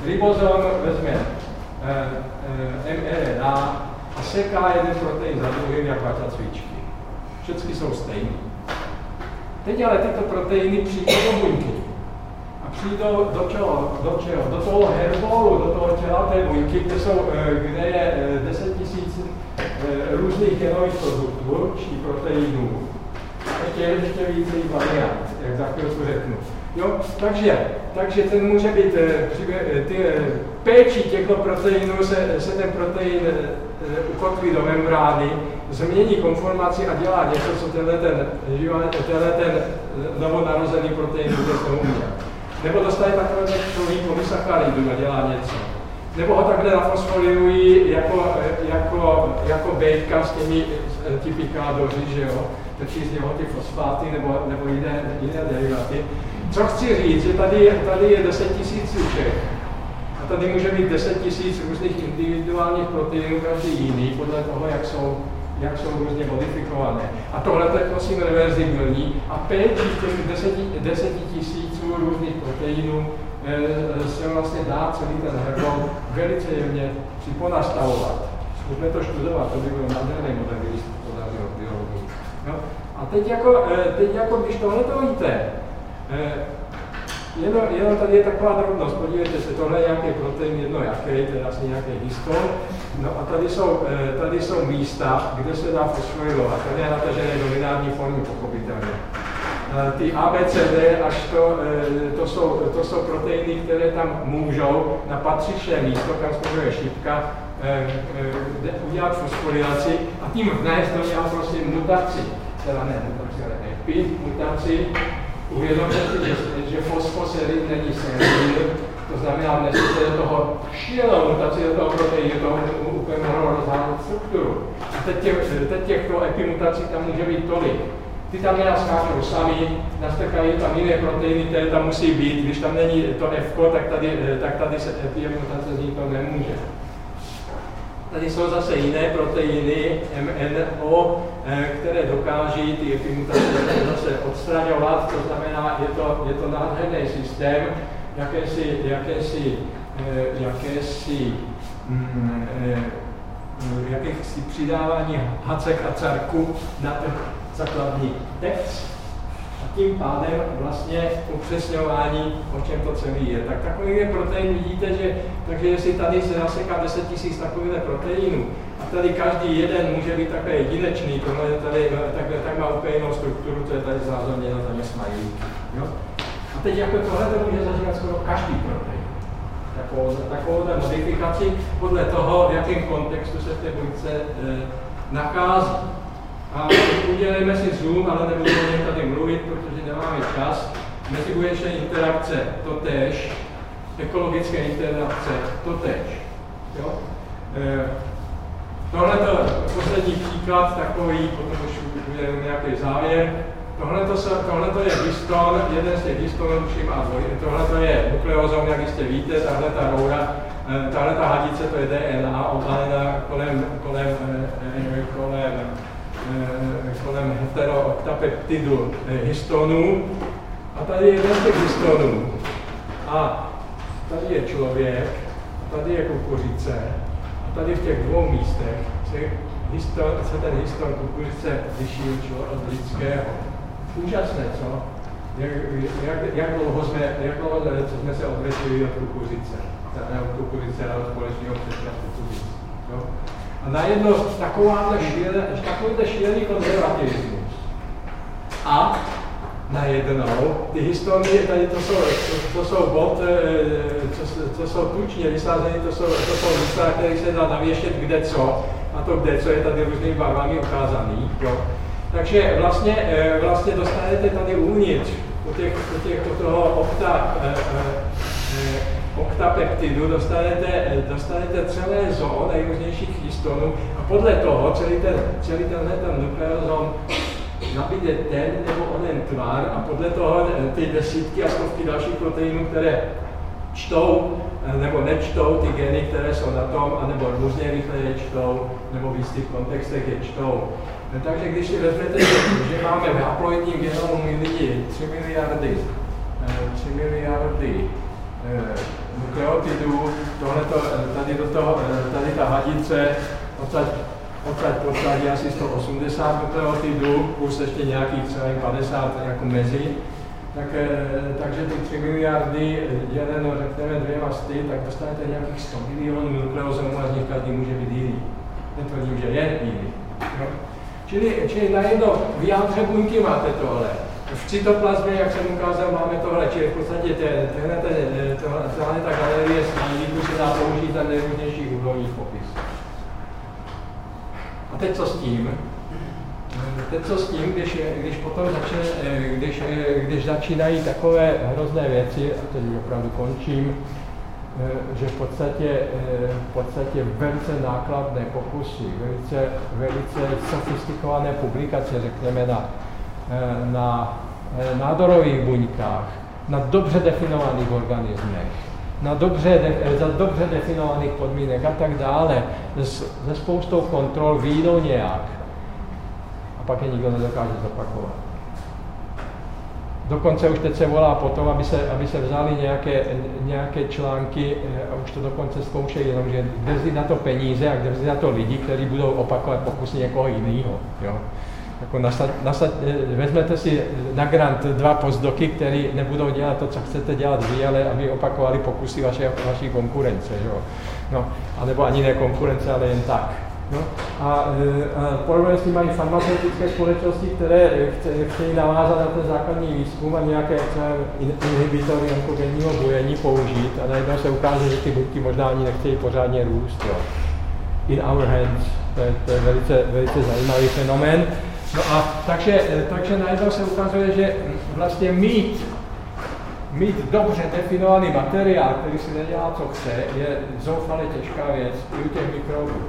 ribozom vezme eh, eh, mRNA a seká jeden protein za druhým, jak vaťa cvičky. Všechny jsou stejné. Teď ale tyto proteiny přijdou do buňky přijdou do čeho, do čeho, do toho herbolu, do toho těla té buňky, kde, jsou, eh, kde je 10 eh, tisíc eh, různých genových produktů, či proteinů. Ještě, ještě víc variant, jak za chvilku řeknu. Jo, takže, takže ten může být, ty péči těchto proteinů se, se ten protein ukotví do membrány změní konformaci a dělá něco, co tenhle ten, tenhle ten novonarozený protein vůbec neuměl. Nebo dostane takové člověk polysacharidu a dělá něco. Nebo ho takhle nafosforilují jako, jako, jako bejtka s těmi typikádoři, že jo, točí z něho ty fosfáty nebo, nebo jiné, jiné deriváty. Co chci říct, že tady, tady je 10 tisíc Čech a tady může být 10 tisíc různých individuálních proteinů, každý jiný, podle toho, jak jsou, jak jsou různě modifikované. A tohle je prosím reverzibilní a péči těch 10, 10 tisíců různých proteinů e, se vlastně dá celý ten herbol velice jemně si ponastavovat. Zkusme to studovat, to by byl nádherný model, když to podařilo biologii. No. A teď jako, e, teď jako když tohle to víte, Jenom, jenom tady je taková drobnost, podívejte se, tohle je nějaký protein, jedno jaký, to je asi nějaký histon. No a tady jsou, eh, tady jsou místa, kde se dá fosforilovat. Tady je natažené do lineární formy, pochopitelně. Eh, ty ABCD až to, eh, to, jsou, to jsou proteiny, které tam můžou na patřičné místo, kam směřuje šipka, udělat fosforilaci a tím vnést do něho prostě mutaci, teda ne mutaci, ale epi, mutaci, uvědomte si, že, že fosfoserid není serid, to znamená, vnesete do toho šílenou mutaci do toho proteinu, toho úplně mohlo rozhádat strukturu. A teď, těch, teď těchto epimutací tam může být tolik. Ty tam nenaskáčou sami, nastrkají tam jiné proteiny, které tam musí být. Když tam není to F, tak tady, tak tady se epimutace vzniknout nemůže. Tady jsou zase jiné proteiny MNO, eh, které dokáží ty epimutace zase odstraňovat, to znamená, je to, je to nádherný systém, jakési, jakési, eh, jakési, mm, eh, jakési přidávání hacek a carku na základní text tím pádem vlastně upřesňování, o čem to celé je. Tak takový je protein, vidíte, že takže jestli tady se naseká 10 000 takových proteinů a tady každý jeden může být takový jedinečný, je tady, tak, tak má úplně jinou strukturu, to je tady znázorněno, tam je smajlí. Jo? A teď jako tohle to může zažívat skoro každý protein. Takovou, takovou modifikaci podle toho, v jakém kontextu se v té buňce e, nachází. A udělejme si Zoom, ale nebudu o něm tady mluvit, protože nemáme čas. Mezibuněčné interakce, to tež. Ekologické interakce, to tež. Jo? E, tohle to poslední příklad, takový, potom už udělám nějaký závěr. Tohle to je histon, jeden z těch histonů, tuším, a tohle je nukleozom, jak jistě víte, tahle ta roura, e, tahle ta hadice, to je DNA, obalená kolem, kolem, kolem, kolem Eh, kolem heterooctapeptidu eh, histonů. A tady je jeden z těch histonů. A tady je člověk, tady je kukuřice. A tady v těch dvou místech se, histon, se ten histon kukuřice liší od lidského. Úžasné, co? Jak, jak, jak dlouho jsme, jak dlouho jsme se odvětili od kukuřice. Ne od kukuřice, ale od společného představu kukuřice. A najednou takováhle šíle, takovýhle šílený konzervativismus. A najednou ty historie, tady to jsou, to, to jsou bod, eh, co, co jsou tučně vysázené, to jsou, to jsou místa, které se dá navěšet kde co. A to kde co je tady různými barvami ukázaný. Jo. Takže vlastně, eh, vlastně dostanete tady uvnitř, u, těch, u, těch, u toho opta, oktapeptidu dostanete, dostanete celé zoo nejrůznějších histonů a podle toho celý, ten, celý tenhle ten nukleozom nabíde ten nebo onen tvar a podle toho ty desítky a stovky dalších proteinů, které čtou nebo nečtou ty geny, které jsou na tom, anebo různě rychle je čtou, nebo v jistých kontextech je čtou. Takže když si vezmete, že máme v haploidním genomu lidi 3 miliardy, 3 miliardy nukleotidů, tohleto, tady, do toho, tady ta hadice, odsaď, odsaď posadí asi 180 nukleotidů, plus ještě nějakých celých 50 jako mezi, tak, eh, takže ty 3 miliardy děleno řekněme dvěma sty, tak dostanete nějakých 100 milionů nukleozomů a z nich každý může být jiný. Netvrdím, že je jiný. No. Čili, čili najednou v jádře buňky máte tohle v cytoplazmě, jak jsem ukázal, máme tohle, čili v podstatě tenhle, tohle, ta galerie smajlíků se dá použít na nejrůznějších úrovních popis. A teď co s tím? Teď co s tím, když, když potom začne, když, když začínají takové hrozné věci, a teď opravdu končím, že v podstatě, v podstatě velice nákladné pokusy, velice, velice sofistikované publikace, řekněme, na, na nádorových buňkách, na dobře definovaných organismech, na dobře, za dobře definovaných podmínek a tak dále, se spoustou kontrol výjdou nějak a pak je nikdo nedokáže zopakovat. Dokonce už teď se volá potom, aby se, aby se vzali nějaké, nějaké články eh, a už to dokonce zkoušejí, jenomže kde na to peníze a kde na to lidi, kteří budou opakovat pokusy někoho jiného. Jo? Jako nasad, nasad, eh, vezmete si na grant dva postdoky, který nebudou dělat to, co chcete dělat vy, ale aby opakovali pokusy vaše, vaší konkurence. Jo? No, anebo ani ne konkurence, ale jen tak. No, a, e, a podobně s tím mají farmaceutické společnosti, které chtějí navázat na ten základní výzkum a nějaké inhibitory onkogenního bujení použít a najednou se ukáže, že ty buňky možná ani nechtějí pořádně růst. Jo. In our hands, to je, to je velice, velice zajímavý fenomén. No a takže, e, takže najednou se ukazuje, že vlastně mít mít dobře definovaný materiál, který si nedělá, co chce, je zoufale těžká věc i u těch mikrobů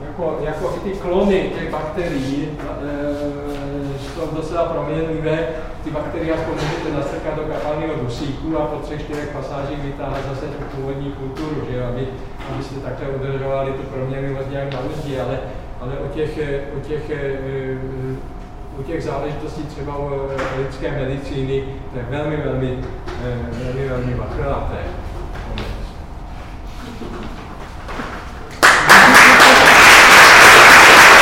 jako, jako i ty klony těch bakterií e, jsou docela proměnlivé. Ty bakterie aspoň můžete nastrkat do kapalního dusíku a po třech, čtyřech pasážích vytáhat zase tu původní kulturu, že, aby, abyste takhle udržovali tu proměnlivost nějak na ale, ale o těch, o těch u těch záležitostí třeba u lidské medicíny, to je velmi, velmi, velmi, velmi vachrlaté.